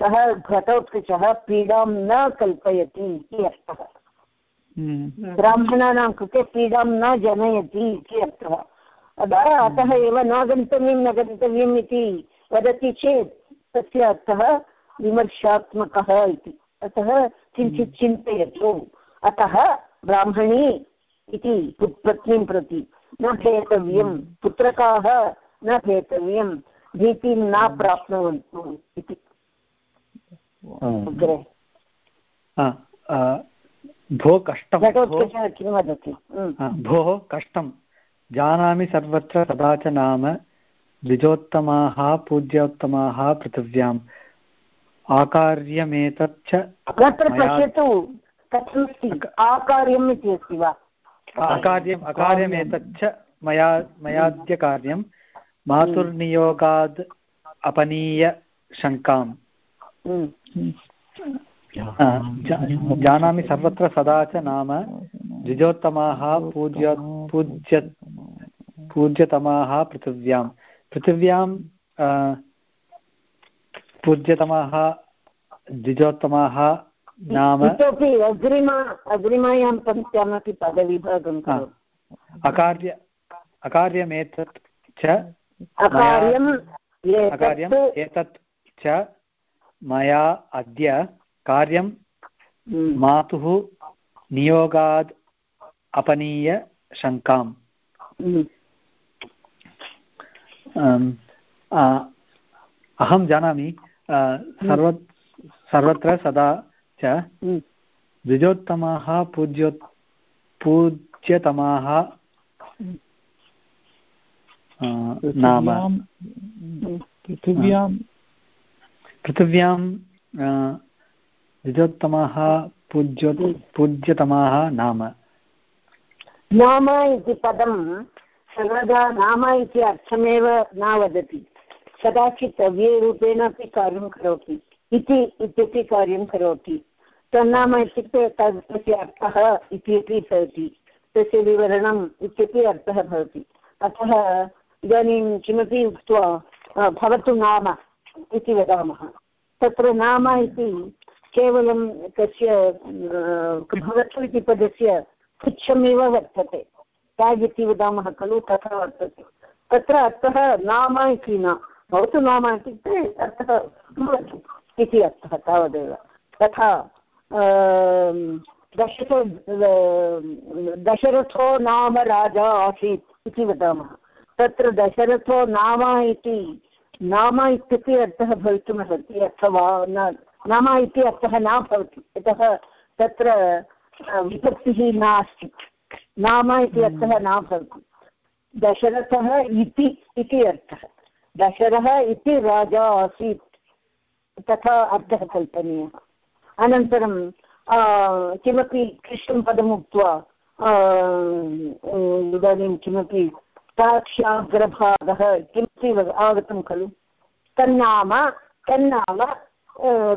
सः घटोत्कचः पीडां न कल्पयति इति अर्थः हम्म। ब्राह्मणानां कृते पीडां न जनयति इति अर्थः अतः अतः एव न गन्तव्यं न गन्तव्यम् इति वदति चेत् तस्य अर्थः विमर्शात्मकः इति अतः किञ्चित्। चिन्तयतु अतः ब्राह्मणी इति पत्नीं प्रति न भेतव्यं हम्म। पुत्रकाः न भेतव्यं भीतिं न प्राप्नुवन्तु इति। अग्रे। भो कष्टं किं वदति? भोः कष्टं। जानामि सर्वत्र तदा च नाम द्विजोत्तमाः पूज्योत्तमाः पृथिव्याम्। आकार्यमेतच्च पश्यतु। कथमस्ति? आकार्यम् इति अस्ति वा? अकार्यम् अकार्यमेतच्च मया मयाद्यकार्यं मातुर्नियोगाद् अपनीय शङ्काम्। जानामि सर्वत्र सदा च नाम द्विजोत्तमाः पूज्य पूज्य पूज्यतमाः पृथिव्यां पृथिव्यां पूज्यतमाः द्विजोत्तमाः नाम इतोपि अग्रिमा अग्रिमायां पङ्क्त्यामपि पदविभागं अकार्य अकार्यमेतत् च अकार्यम् एतत् च मया अद्य कार्यं हम्म। मातुः नियोगाद् अपनीय शङ्काम् हम्म। अहं जानामि। सर्व सर्वत्र सदा च द्विजोत्तमाः पूज्यो पूज्यतमाः नाम। पृथिव्यां पृथिव्यां द्विजोत्तमाः पूज्यो पूज्यतमाः नाम। नाम इति पदं सर्वदा नाम इति अर्थमेव न वदति। कदाचित् अव्ययरूपेण अपि कार्यं करोति। इति इत्यपि कार्यं करोति। तन्नाम इत्युक्ते तद् तस्य अर्थः इत्यपि भवति। तस्य विवरणम् इत्यपि अर्थः भवति। अतः इदानीं किमपि उक्त्वा भवतु नाम इति वदामः। तत्र नाम इति केवलं तस्य भवतु इति पदस्य पुच्छमेव वर्तते। ट्याग् इति वदामः खलु, तथा वर्तते। तत्र अर्थः नाम इति न। भवतु नाम इत्युक्ते अर्थः भवतु इति अर्थः तावदेव। तथा दशरथ दशरथो नाम राजा आसीत् इति वदामः। तत्र दशरथो नाम इति नाम इत्यपि अर्थः भवितुमर्हति अथवा न नाम इति अर्थः न भवति। यतः तत्र विभक्तिः नास्ति। नाम इति अर्थः न भवति। दशरथः इति इति अर्थः। दशरः इति राजा आसीत्। तथा अर्थः कल्पनीयः। अनन्तरं किमपि क्लिष्टं पदम् उक्त्वा इदानीं किमपि साक्षाग्रभागः किमपि आगतं खलु? तन्नाम तन्नाम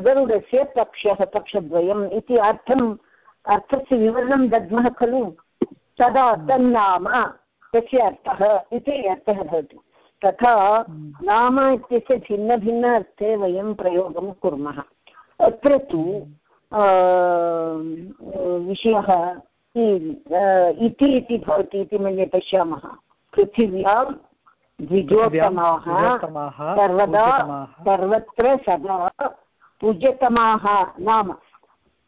गरुडस्य पक्षः पक्षद्वयम् इति अर्थम् अर्थस्य विवरणं दद्मः खलु? तदा तन्नाम तस्य अर्थः इति अर्थः भवति। तथा नाम इत्यस्य भिन्नभिन्न अर्थे वयं प्रयोगं कुर्मः। अत्र तु विषयः इति इति भवति इति मन्ये पश्यामः। पृथिव्यां द्विजोत्तमाः सर्वदा सर्वत्र सदा पूज्यतमाः नाम।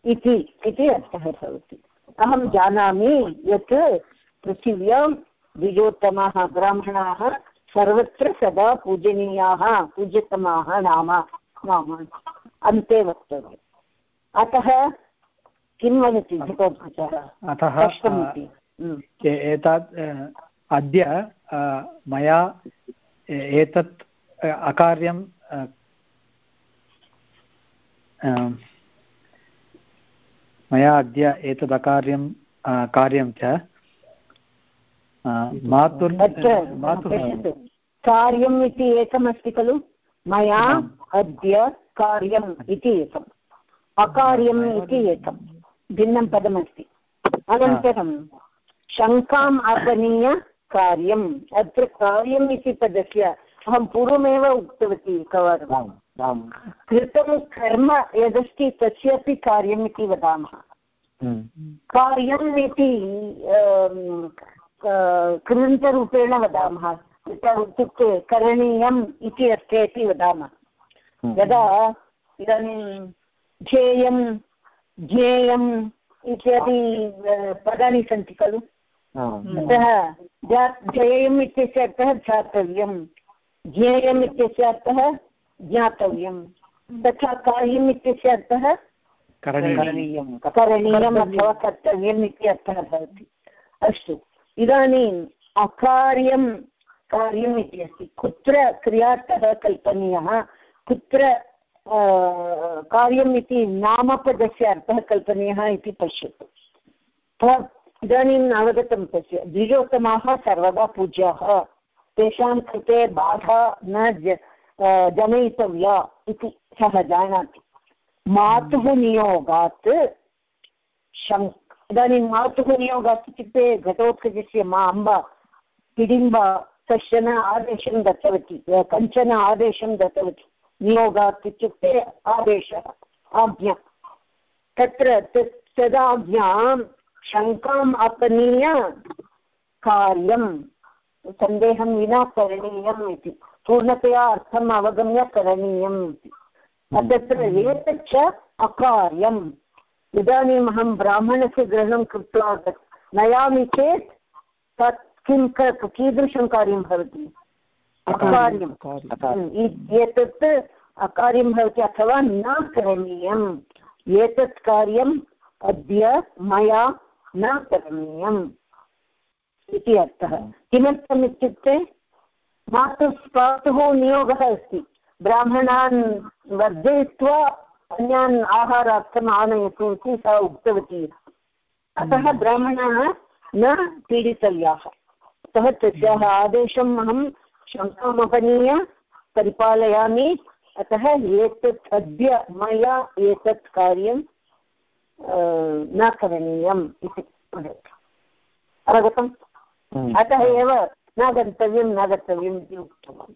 इति इति अर्थः भवति। अहं जानामि यत् पृथिव्यां द्विजोत्तमाः ब्राह्मणाः सर्वत्र सदा पूजनीयाः पूज्यतमाः नाम नाम। अन्ते वक्तव्यम्। अतः किं वदति अतः एतत् अद्य मया एतत् अकार्यं मया अद्य एतद् अकार्यं कार्यं च मातुर् मातुः कार्यम् इति एकमस्ति खलु? मया अद्य कार्यम् इति एकम्। अकार्यम् इति एकं भिन्नं पदमस्ति। अनन्तरं शङ्काम् आपनीय कार्यम्। अत्र कार्यम् इति पदस्य अहं पूर्वमेव उक्तवती एकवारं कृतं कर्म यदस्ति तस्यापि कार्यम् इति वदामः। हम्म। कार्यम् इति कृन्तरूपेण वदामः। इत्युक्ते करणीयम् इति अर्थे अपि वदामः। यदा इदानीं ध्येयं ज्ञेयम् इत्यादि पदानि सन्ति खलु? अतः ध्येयम् इत्यस्य अर्थः ध्यातव्यं ज्ञेयम् इत्यस्य अर्थः ज्ञातव्यं तथा कार्यम् इत्यस्य अर्थः करणीयम्। अथवा कर्तव्यम् इति अर्थः भवति। अस्तु। इदानीम् अकार्यं कार्यम् इति अस्ति। कुत्र क्रियार्थः कल्पनीयः? कुत्र कार्यम् इति नामपदस्य अर्थः कल्पनीयः इति पश्यतु। इदानीम् अवगतं तस्य, द्विजोत्तमाः सर्वदा पूज्याः। तेषां कृते बाधा न जनयितव्या इति सः जानाति। मातुः नियोगात् शङ् इदानीं मातुः नियोगात् इत्युक्ते घटोत्कचस्य मा अम्ब हिडिम्ब कश्चन आदेशं दत्तवती कञ्चन आदेशं दत्तवती। नियोगात् इत्युक्ते आदेशः, आज्ञा। तत्र तदाज्ञां शङ्काम् अपनीय कार्यं, सन्देहं विना करणीयम् इति। पूर्णतया अर्थम् अवगम्य करणीयम् इति। तत्र एतच्च अकार्यम्। इदानीम् अहं ब्राह्मणस्य ग्रहणं कृत्वा नयामि चेत् तत् किं, कीदृशं कार्यं भवति? अकार्यम्। एतत् अकार्यं भवति अथवा न करणीयम्। एतत् कार्यम् अद्य मया न करणीयम् इति अर्थः। किमर्थम् इत्युक्ते मातुः पातुः नियोगः अस्ति। ब्राह्मणान् वर्धयित्वा अन्यान् आहारार्थम् आनयतु इति सा उक्तवती। अतः ब्राह्मणाः न पीडितव्याः। अतः तस्याः आदेशम् अहं शङ्कामपनीय परिपालयामि। अतः एतत् अद्य मया एतत् कार्यं न करणीयम् इति वदति। अवगतम्। अतः एव न गन्तव्यं न गन्तव्यम् इति उक्तवान्।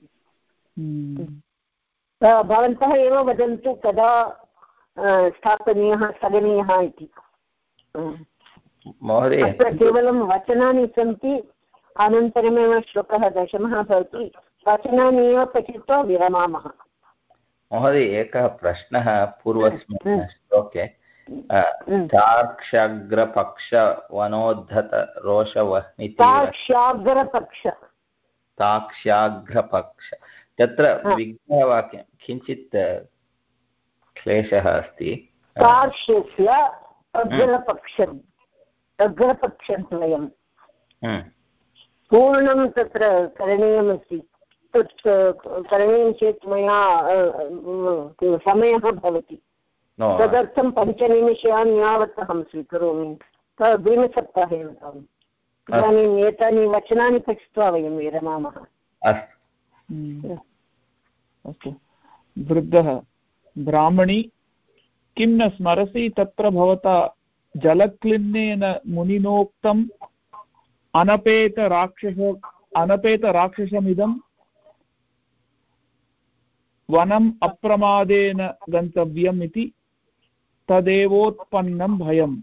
भवन्तः एव वदन्तु कदा स्थापनीयः स्थगनीयः इति। अत्र केवलं वचनानि सन्ति। अनन्तरमेव श्लोकः दशमः भवति वचनानि एव पठित्वा विरमामः। महोदय एकः प्रश्नः पूर्वस्मिन् हम्म। श्लोके। ताक्षाग्रपक्षवनोद्धत रोषवह्निताक्ष्याग्रपक्ष ताक्ष्याग्रपक्ष तत्र विग्रहवाक्यं किञ्चित् क्लेशः अस्ति। अग्रपक्षम् अग्रपक्षद्वयम् पूर्णं तत्र करणीयमस्ति। तत् करणीयं चेत् मया समयः भवति। तदर्थं पञ्चनिमिषान् यावत् अहं स्वीकरोमि। दिनसप्ताहे वदामि इदानीम् एतानि वचनानि पठित्वा वयं विरमामः। अस्तु। वृद्धः ब्राह्मणी किं न स्मरसि तत्र भवता जलक्लिन्नेन मुनिनोक्तम् अनपेतराक्षस अनपेतराक्षसमिदं वनम् अप्रमादेन गन्तव्यम् इति तदेवोत्पन्नं भयम्।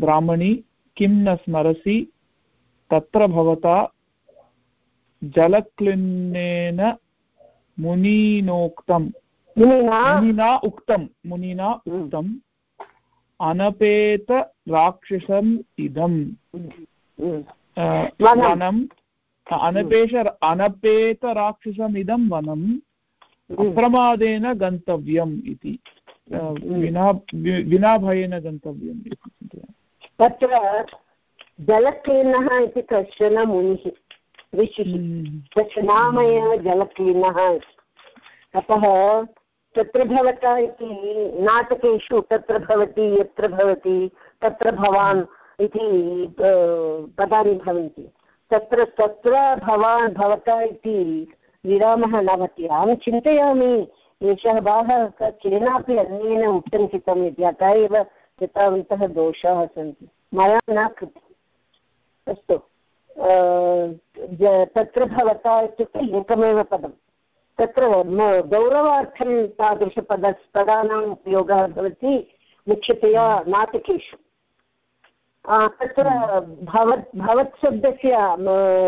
ब्राह्मणी किं न स्मरसि तत्र भवता जलक्लिन्नेन मुनीनोक्तं मुनिना? उक्तं मुनिना उक्तम् अनपेतराक्षसम् इदम्। वनम्। अनपेश अनपेतराक्षसमिदं वनम्। अप्रमादेन गन्तव्यम् इति। विना विना भयेन गन्तव्यम् इति। तत्र जलक्लीनः इति कश्चन मुनिः ऋषिः। हम्म। तस्य नाम एव जलक्लीनः अतः तत्र भवता इति नाटकेषु तत्र भवति, यत्र भवति, तत्र भवान् इति पदानि भवन्ति। तत्र तत्र भवान् भवता इति विरामः न भवति। अहं चिन्तयामि, एषः भागः केनापि अन्येन चितम् इति अतः एव कृतवन्तः दोषाः सन्ति। मया न कृतम्। अस्तु। तत्र भवता इत्युक्ते एकमेव पदं तत्र गौरवार्थं तादृशपद पदानाम् उपयोगः भवति मुख्यतया नाटकेषु. तत्र भवत् भवत्शब्दस्य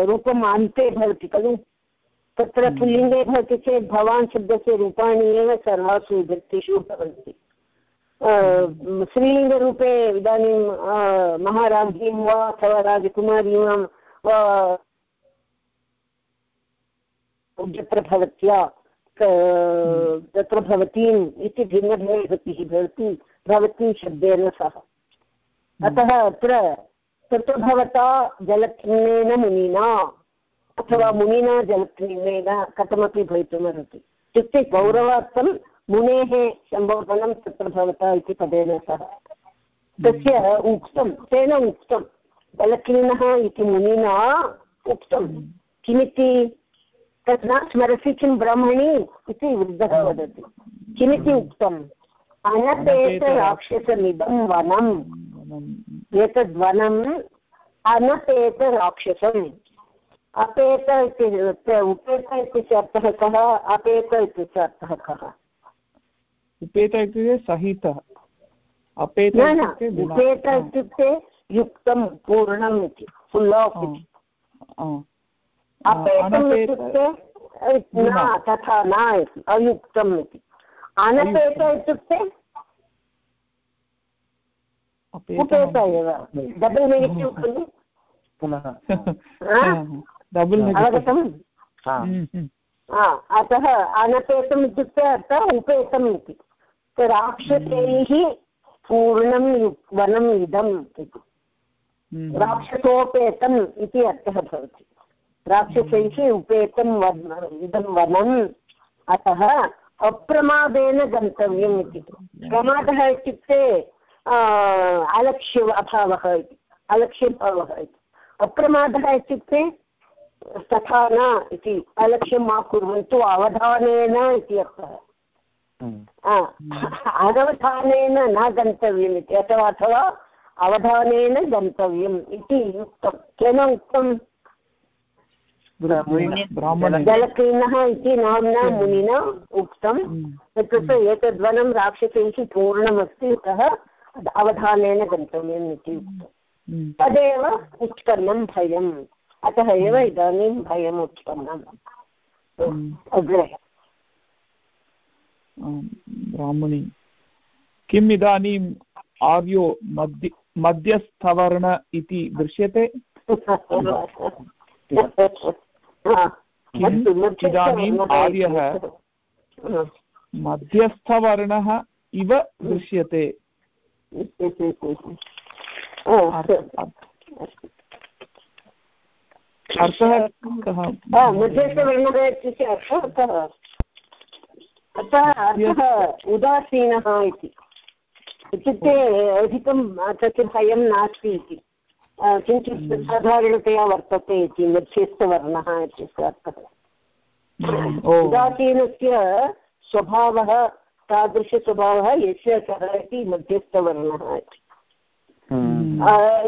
रूपम् अन्ते भवति खलु? तत्र पुल्लिङ्गे भवति चेत् भवान् शब्दस्य रूपाणि एव सर्वासु विभक्तिषु भवन्ति. स्त्रीलिङ्गरूपे इदानीं महाराज्ञीं वा अथवा राजकुमारीं वा यत्र भवत्या तत्र भवतीम् इति भिन्नभिन्नविभक्तिः भवति भवती शब्देन सह। अतः अत्र तत्र भवता जलक्रीमेण मुनिना अथवा मुनिना जलक्रीमेण कथमपि भवितुमर्हति। इत्युक्ते गौरवार्थं मुनेः सम्बोधनं तत्र भवता इति पदेन सह। तस्य उक्तं तेन उक्तं जलक्रीणः इति मुनिना उक्तं। किमिति? तत् न स्मरसि किं ब्रह्मणि इति वृद्धः वदति। किमिति उक्तम् अनपेतराक्षसमिदं वनम्। एतद्वनम् अनपेतराक्षसम् अपेत इति उपेत इत्यस्य अर्थः कः? अपेत इत्यस्य अर्थः कः? उपेत इत्युक्ते सहितः। अपेत न न उपेत इत्युक्ते युक्तं पूर्णम् इति। फुल् आफ् अपेतम् इत्युक्ते न तथा न इति अयुक्तम् इति अनपेत इत्युक्ते उपेत एव डबल् नेगेटिव् खलु अवगतम् अतः अनपेतम् इत्युक्ते अर्थः उपेतम् इति राक्षसैः पूर्णं वनम् इदम् इति राक्षसोपेतम् इति अर्थः भवति राक्षसैः उपेतं इदं वनम् अतः अप्रमादेन गन्तव्यम् इति। प्रमादः इत्युक्ते अलक्ष्य अभावः इति अलक्ष्यभावः इति। अप्रमादः इत्युक्ते तथा न इति अलक्ष्यं मा कुर्वन्तु अवधानेन इति अर्थः। अनवधानेन न गन्तव्यम् इति अथवा अथवा अवधानेन गन्तव्यम् इति उक्तं। केन उक्तम्? जलक्रीणः इति नाम्ना मुनिना उक्तम्। इत्युक्ते एतद्वनं राक्षसैः पूर्णमस्ति अतः अवधानेन गन्तव्यम् इति उक्तम्। तदेव उत्पन्नं भयम्। अतः एव इदानीं भयम् उत्पन्नम्। अग्रे। ब्राह्मणी। किम् इदानीम् आर्यो मध्य मध्यस्थवर्ण इति दृश्यते? इदानीम् आर्यः मध्यस्थवर्णः इव दृश्यते। अर्थः कः? मध्यस्थवर्णः इत्युक्ते अर्थः कः? अतः अर्थः उदासीनः इति। इत्युक्ते अधिकं तस्य भयं नास्ति इति। किञ्चित् साधारणतया वर्तते इति मध्यस्थवर्णः इत्यस्य अर्थः उदासीनस्य स्वभावः तादृशस्वभावः यस्य कः इति मध्यस्थवर्णः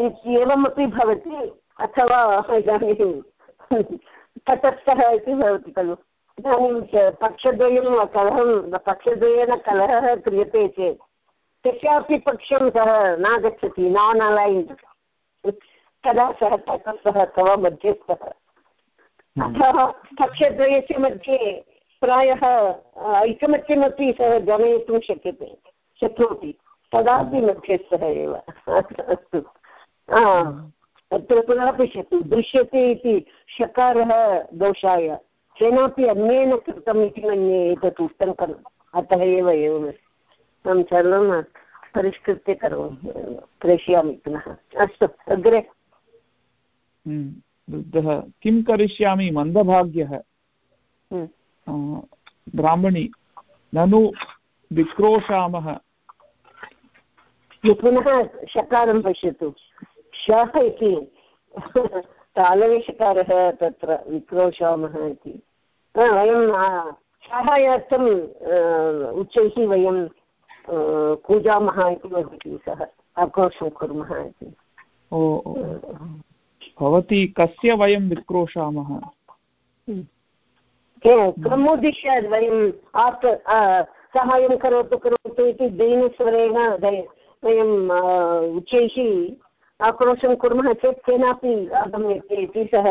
इति एवमपि भवति अथवा इदानीं तटस्थः इति भवति खलु इदानीं पक्षद्वयं कलहं पक्षद्वयेन कलहः क्रियते चेत् कस्यापि पक्षं सः नागच्छति नान् अलैन्ड् तदा सः तटस्थः अथवा मध्यस्थः। अतः पक्षद्वयस्य मध्ये प्रायः ऐकमत्यमपि सः जनयितुं शक्यते शक्नोति। तदापि मध्यस्थः एव। अस्तु। अत्र पुनः पश्यतु दृश्यते इति शकारः दोषाय। केनापि अन्येन कृतम् इति मन्ये एतत् उक्तं खलु। अतः एव एवमस्ति। अहं सर्वं परिष्कृत्य करोमि प्रेषयामि पुनः। अस्तु अग्रे। वृद्धः किं करिष्यामि? मन्दभाग्यः। ब्राह्मणी ननु विक्रोशामः। पुनः शकारं पश्यतु। शः इति तालवेशकारः तत्र विक्रोशामः इति। वयं साहाय्यार्थम् उच्चैः वयं कूजामः इति वदति सः आक्रोशं कुर्मः इति। ओ भवती कस्य वयं विक्रोशामः? क्रमोद्दिश्य वयम् आप् साहाय्यं करोतु करोतु इति दीनस्वरेण वयम् उच्चैः आक्रोशं कुर्मः चेत् केनापि आगम्यते इति सः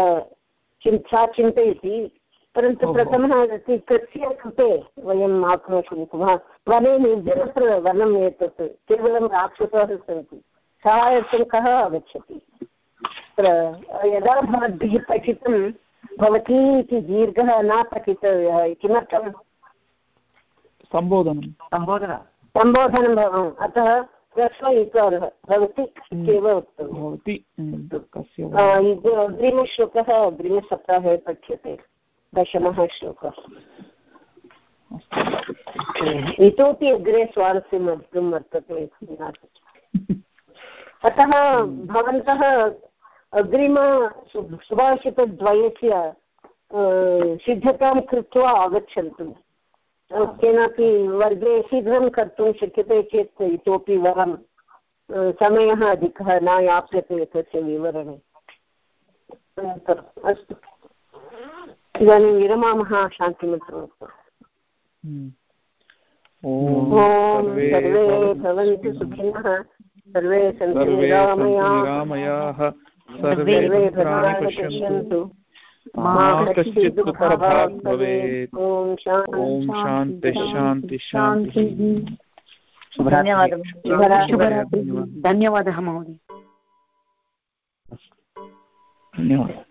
सा चिन्तयति। परन्तु प्रथमः अस्ति कस्य कृते वयम् आक्रोशं कुर्मः। वने निर्जनत्र वनम् एतत् केवलं राक्षसाः सन्ति। सहायर्थं कः आगच्छति? तत्र यदा भवद्भिः पठितं भवती इति दीर्घः न पठितव्यः किमर्थं सम्बोधनं। सम्बोधन। सम्बोधनं अतः ह्रस्व इकारः भवति इत्येव उक्तं भवति अग्रिमश्लोकः अग्रिमसप्ताहे पठ्यते। दशमः श्लोकः। इतोपि अग्रे स्वारस्यम् अधिकं वर्तते अतः भवन्तः अग्रिम सुभाषितद्वयस्य सिद्धतां कृत्वा आगच्छन्तु। केनापि वर्गे शीघ्रं कर्तुं शक्यते चेत् इतोपि वरं समयः अधिकः न याप्यते तस्य विवरणे। अस्तु। इदानीं विरमामः शान्तिमन्त्रम् ॐ सर्वे भवन्तु सुखिनः सर्वे सन्तु निरामयाः। सर्वे भद्राणि पश्यन्तु। कश्चित् दुःखभाग् भवेत्। ॐ शान्ति शान्ति शान्ति धन्यवादः महोदय। धन्यवादः।